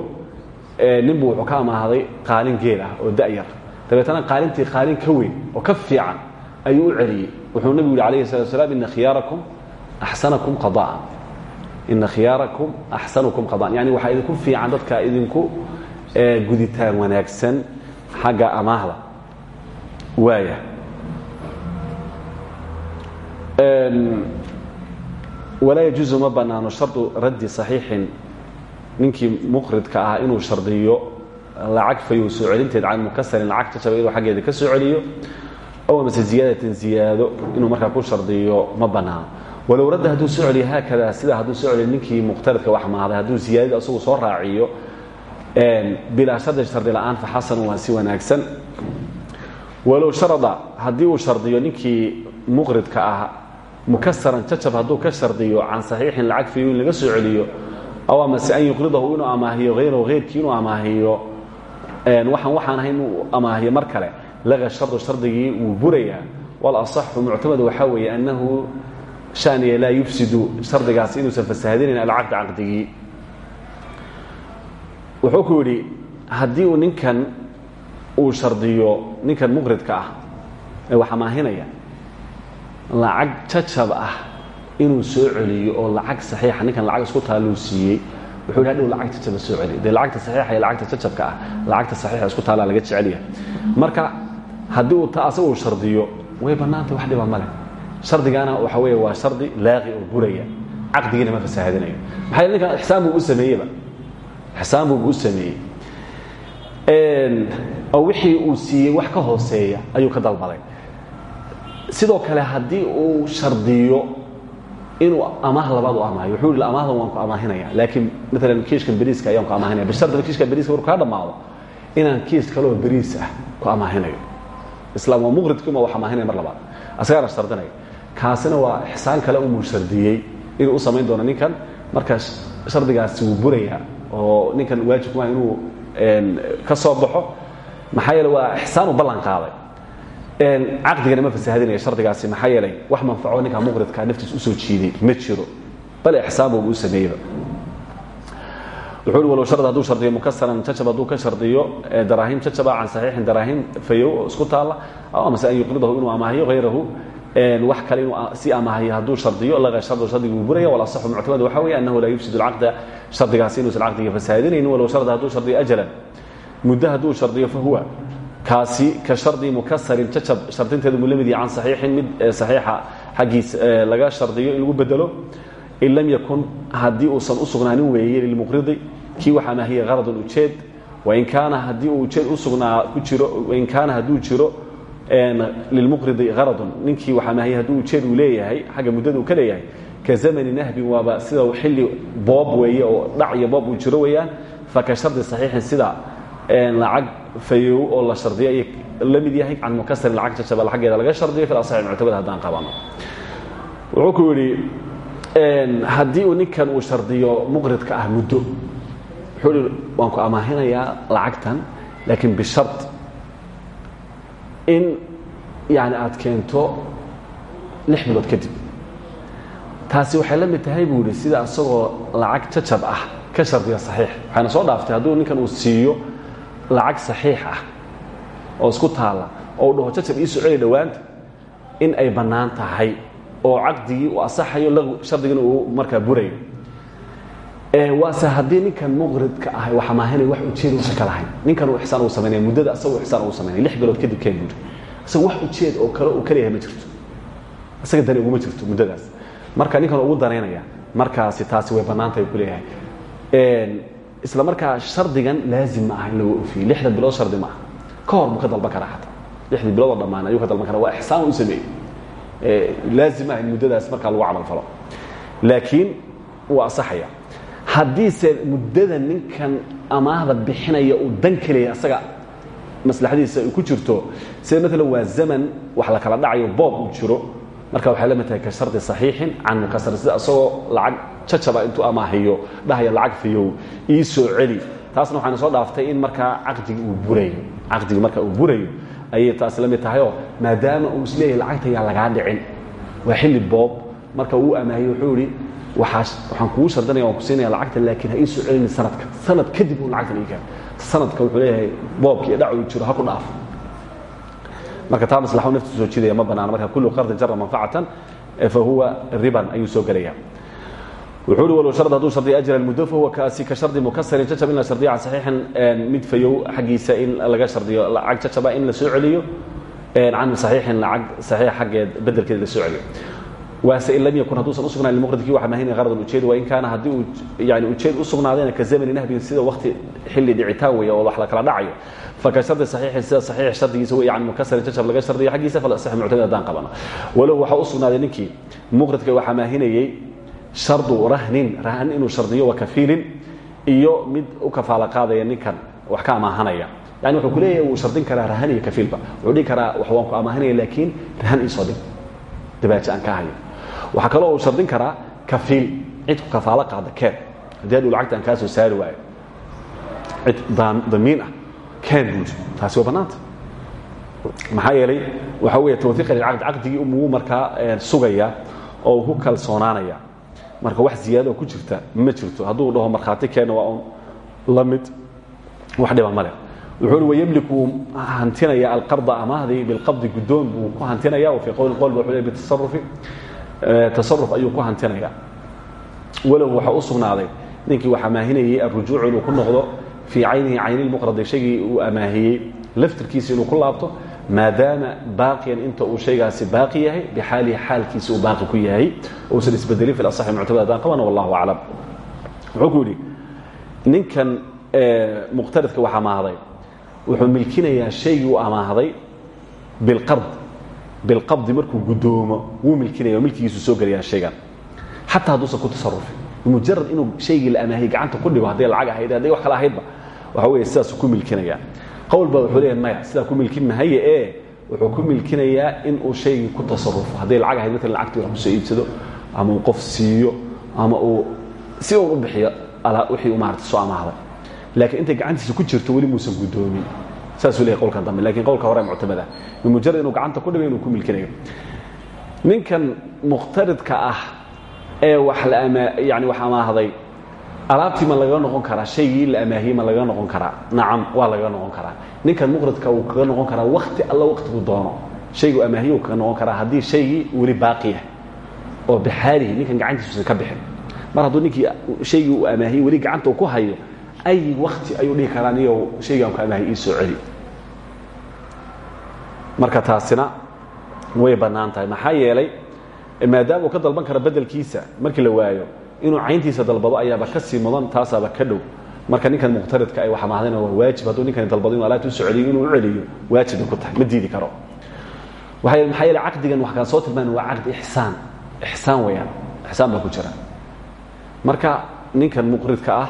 ninbu wuxuu ka amaahaday qaalin geel ah oo da'yar. Dabeetana qaalintii qaalin ka weyn oo ka fiican ayuu u celiyey. Wuxuu nabigu yihi alayhi salatu wasalaam ina khiyaarakum axsanakum qada'an ina khiyaarakum axsanukum qada'an yani waxaa idinku fiican dadka idinku guditaan wanaagsan xagga amaahda. Waaya. Walaa yajuusu ma bannaano shardu raddi saxiixin. Ninkii muqridka ah inuu shardiyo lacag fayow soo celinteed can mukasarin lacag jajaba ka soo celiyo ow amase ziyaadatin ziyaado inuu markaa ku shardiyo ma walow radda hadduu soo celiyo haakada sida hadduu soo celiyo ninkii muqtaridka wax maaday hadduu ziyaadada asagu soo raaciyo bilaa shardi shardi la'aan fa xasanun waa si wanaagsan. Walow sharada haddii uu shardiyo ninkii muqridka ah mukasaran jajab hadduu ka shardiyo can saxiixin lacag fiyo in laga soo celiyo aw amase an yuqridahu inuu amaahiyo hayrahu hayrkii inuu amaahiyo waxaan waxaan ahay inuu amaahiyo mar kale laga shardu shardigii wuu burayaa. Walasaxu muctamad waxaa weeye annahu shaniya laa yufsidu shardigaasi inuusan fasahadinayn alcaqdi caqdigii wuxuu ku yidhi haddii uu ninkan uu shardiyo ninkan muqridka ah ee wax amaahinaya lacag jajab ah inuu soo celiyo oo lacag saxiixa ninkan lacag isku taaluu siiyey wuxuu yidhi hadhow lacag jajaba soo celiyo dee lacagta saxiixa iyo lacagta jajabka ah lacagta saxiixa isku taalaa laga jecelyahay marka haddii uu ta asaga uu shardiyo way bannaantay wax dhiba male shardigaana waxa weeye waa shardi laaqi oo buraya. Caqdigiina ma fasaahadinayo yeele ninkan ixsaan buu u sameeyeyba ixsaan buuba u sameeyey. Oo wixii uu siiyey wax ka hooseeya ayuu ka dalbaday sidoo kale haddii uu shardiyo inuu amaah labaad u amaahiyo wuxuu yihi amaahdan waan ku amaahinaya laakiin maalan kiishkan beriiska ayaan ku amaahinaya bishardiba kiishka beriiska markuu kaa dhammaado inaan kiis kaleoo beriis ah ku amaahinayo. Islaam waa muqridkiima wax amaahinaya mar labaad. Asagaana shardinaya kaasina waa ixsaan kale umuu shardiyey inuu u samayn doono ninkan. Marka shardigaasi wuu burayaa oo ninkan waajib kuma inuu ka soo baxo. Maxaa yeele waa ixsaan u ballan qaaday. Caqdigana ma fasahadinaya shardigaasi. Maxaa yeelay wax manfaco ninka muqridka naftiis u soo jiiday ma jiro. Bal ixsaan buuba u sameeyeyba wuxuu walow shard hadduu shardiyo mukasaran jajab hadduu ka shardiyo daraahim jajaba can saxiixin daraahim fayow oo isku taalla aw amase an yuqridahu inuu amaahiyo hayrahu wax kale inuu si amaahiyo hadduu shardiyo laga shardu shardiga uu buraya walasaxu muctamad waxaa weeye annahu laa yufsidu alcaqda shardigaasi inuusan caqdiga fasaahadinaynin walow sharda hadduu shardiyo ajalan. Muddo hadduu shardiyo fahuwa kaasi ka shardi mukasarin jacab shardinteedu mu la mid yahay can saxiixin mid saxiixa xaggiis laga shardiyo in lagu bedelo in lam yakun haddii uusan u sugnaanin weeye lilmuqridi kii waxaa maahiya qaradun ujeed wain kaana haddii uu ujeed usugnaa ku jiro wain kaana hadduu jiro lilmuqridi qaradun ninkii waxaa maahiya hadduu ujeed uu leeyahay xagga muddada uu ka leeyahay ka zamani nahbin waaba sida xilli boob weeye oo dhac iyo boob uu jiro weeyaan. Faka shardi saxiixin sida lacag fayow oo la shardiyo ayay la mid yahay. Can mukasarin lacag jajaba xaggeeda laga shardiyo fil asaxi muctamada haddaan qabano wuxuu ku yidhi haddii uu ninkan uu shardiyo muqridka ah muddo wuxuu ihi waan ku amaahinayaa lacagtan laakiin bishard in yani aad keento lix bilood kadib. Taasi waxay la mid tahay buu sida isagoo lacag jajab ah ka shardiya saxiix. Waxayna soo dhaaftay hadduu ninkan uu siiyo lacag saxiix ah oo isku taalla oo u dhaho jajab ii soo celi dhowaanta in ay bannaan oo caqdigii uu asaxayo shardigina uu markaa burayo waase haddii ninkan muqridka ah waxa maahinay wax ujeed uusan ka lahayn. Ninkan uu ixsaan uu samaynaya muddada asagoo ixsaan uu samaynaya lix bilood kadib keen buuri isaga wax ujeed oo kale uu kaleeyahay ma jirto. Isaga dani uguma jirto muddadaas. Marka ninkan ugu danaynaya markaasi taasi way bannaantahay ku leeyahay. Isla markaa shardigan laazim ma aha in lagu ofiyo. Lixda bilood shardi ma aha. Ka hor buu ka dalban karaa xataa. Lixdii bilood oo dhammaan ayuu ka dalban karaa. Waa ixsaan u sameeyey. Laazim ah in muddadaas markaa lagu camal falo. Laakiin wuu asaxaya haddiise muddada ninkan amaahda bixinaya uu dan kelaya asaga maslaxadiisa ay ku jirto sida maalan waa zaman wax la kala dhacayo boob uu jiro marka waxay la mid tahay ka shardi saxiixin can mukasar sida isagoo lacag jajaba intuu amaahiyo dhahaya lacag fiyow ii soo celi. Taasna waxayna soo dhaaftay in markaa caqdigi uu burayo caqdigi marka uu burayo ayay taas la mid tahayoo maadaama uu is leeyahay lacagta yaa lagaa dhicin. Waa xilli boob. Marka uu amaahiye wuxuu idhi waxaan kugu shardinaya waan ku siinaya lacagta laakiin ha ii soo celini sanadka. Sanad kadib uu lacagtan ii keen sanadka wuxuu leeyahay boobka iyo dhacu jiro ha ku dhaafo marka taa maslaxu naftiisu soo jiidaya ma banaana marka kullu qardin jara manfacatan fa huwa riban ayuu soo gelaya wuxuu uhi walow shard hadduu shardiya ajra muddo fahuwa kaasi ka shardi mukasarin jajab in la shardiyo can saxiixin mid fayow xaggiisa in laga shardiyo lacag jajaba in la soo celiyo can saxiixin lacag saxiix xaggeed bedelkeeda la soo celiyo waase in lam yakun hadduusan usugnaan limuqridkii waxa maahinaya qaradan ujeed waa in kaana haddii uu yani ujeed u sugnaadayna ka zamani nahbin sida wakti xilli dhicitaan weeye oo wax la kala dhacayo. Faka shardi saxiixin sida saxiix shardigiisa wey can mukasarin jajab laga shardiyo xaggiisa fala sax muctamid haddaan qabano. Walow waxaa u sugnaaday ninkii muqridka waxaa maahinayey shardu rahnin rahn inuu shardiyo wa kafiilin iyo mid u kafaalo qaadaya ninkan wax ka amaahanaya. Yani wuxuu ku leeyahay wuu shardin karaa rahan iyo kafiilba. Wuxuu dhihi karaa wax waan ku amaahanaya laakiin rahan iisoo dhig. Dabaaji aan ka hayo waxaa kaloo uu shardin karaa kafiil. Cid ku kafaalo qaada keen. Haddii hadhuu lacagta aan kaa soo saari waayo cid damiin ah keen buuri taasi waa bannaanta maxaa yeelay waxaa weeye tawfiiqa lilcaqd caqdigii umuu markaa sugaya oo uu ku kalsoonaanaya marka wax ziyaadoo ku jirta ma jirto. Hadduu dhaho markhaati keena waa un la mid wax dhiba male wuxuu wayamliku wuu hantinaya alqarda amahdii bilqabdi guddoon buu ku hantinaya fii qowli qol wuxuu leey bitasarufi tasaruf ayuu ku hantinaya. Walow waxaa u sugnaaday ninkii wax amaahinayey alrujuucu inuu ku noqdo fii caynihi cayni lmuqradi shaygii uu amaahiyey laftirkiisa inuu ku laabto maadaama baaqiyan inta uu shaygaasi baaqi yahay bixaalihi xaalkiisa uu baaqi ku yahay uusan isbedelin fi asaxi muctamad haddaan qabana wallahu aclam. Wuxuu ku yidhi ninkan muqtaridka wax amaahday wuxuu milkinayaa shaygii uu amaahday bilqard bilqabdi markuu guddoomo wuu milkinaya milkigiisu soo gelayaa shaygan. Xataa hadduusan ku tasarufin mujarad inuu shaygii la amaahiyey gacanta ku dhigo hadday lacag ahayd hadday wax kale ahaydba waxa weeye sidaasuu ku milkinayaa qowl baa wuxuu leeyahay maya sidaa ku milkin mahaye ee wuxuu ku milkinayaa in uu shaygii ku tasarufo hadday lacag ahayd matalan lacagtii wax ku soo iibsado ama uu qof siiyo ama uu si uun u bixiyo wixii uu maarata soo amaahday laakiin intay gacantiisa ku jirto weli muusan guddoomin saasuu leeyahay qowlkan dambe lakiin qowlka hore muctamada. Bimujarad inuu gacanta ku dhigo inuu ku milkinayo. Ninkan muqtaridka ah ee wax la yani wax amaahday alaabtii ma lagaga noqon karaa shaygii la amaahiyey ma lagaga noqon karaa. Nacam waa lagaga noqon karaa. Ninkan muqridka wuu kaga noqon karaa wakti alla waktigu doono. Shayguu amaahiye uu kaga noqon karaa haddii shaygii weli baaqi yahay. Oo bixaalihi ninkan gacantiisuusan ka bixin. Mar hadduu ninkii shaygii uu amaahiyey weli gacanta uu ku hayo ay wakti ayuu dhihi karaa niyo shaygaan ku amaahiy ii soo celi marka taasina way bannaan tahay. Maxaa yeelay maadaama uu ka dalban karo bedelkiisa markii la waayo inuu cayntiisa dalbado ayaaba ka sii mudan taasaaba ka dhow. Marka ninkan muqtaridka ay waxa mahdayna waa waajib hadduu ninkani dalbado inu alaabta u soo celiyo inuu u celiyo waajibay ku tahay. Ma diidi karo. Maxaa yeele caqdigan wax kaan soo tilmaana waa caqdi ixsaan. Ixsaan weeyaan. Ixsaan baa ku jira. Marka ninkan muqridka ah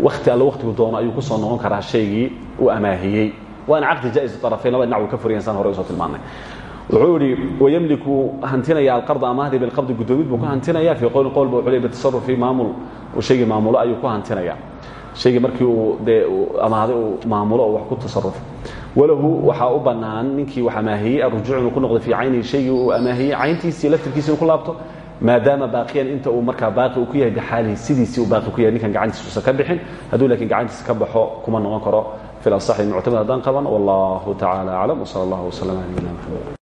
wakti alla waktigu doono ayuu ku soo noqon karaa shaygii uu amaahiyey waana caqdi jaa-is arafayn laba dhinac uu ka furiyan saan hore u soo tilmaanay wuxuu idhi wayamliku hantinaya alqarda amahdii bilqabdi guddoomid buu ku hantinaya fii qowlin qowl ba wuxuu leey bitasarufi maamul shaygii maamulo ayuu ku hantinaya. Shaygii markii uu dee amaahday uu maamulo oo wax ku tasarufo walahu waxaa u bannaan ninkii wax amaahiyey arujuuc inuu ku noqdo fii caynihi shaygii uu amaahiyey cayntiisii laftirkiisi inuu ku laabto maadaama baaqiyan inta uu markaa baaqi uu ku yahay bixaalihi sidiisii uu baaqi ku yahay ninkan gacantiisa uusan ka bixin hadduu laakiin gacantiisa ka baxo kuma noqon karo fi lasaxi muctamad haddaan qaban wallahu tacaala aclam wsala allah wslam ala nabiyina maxamed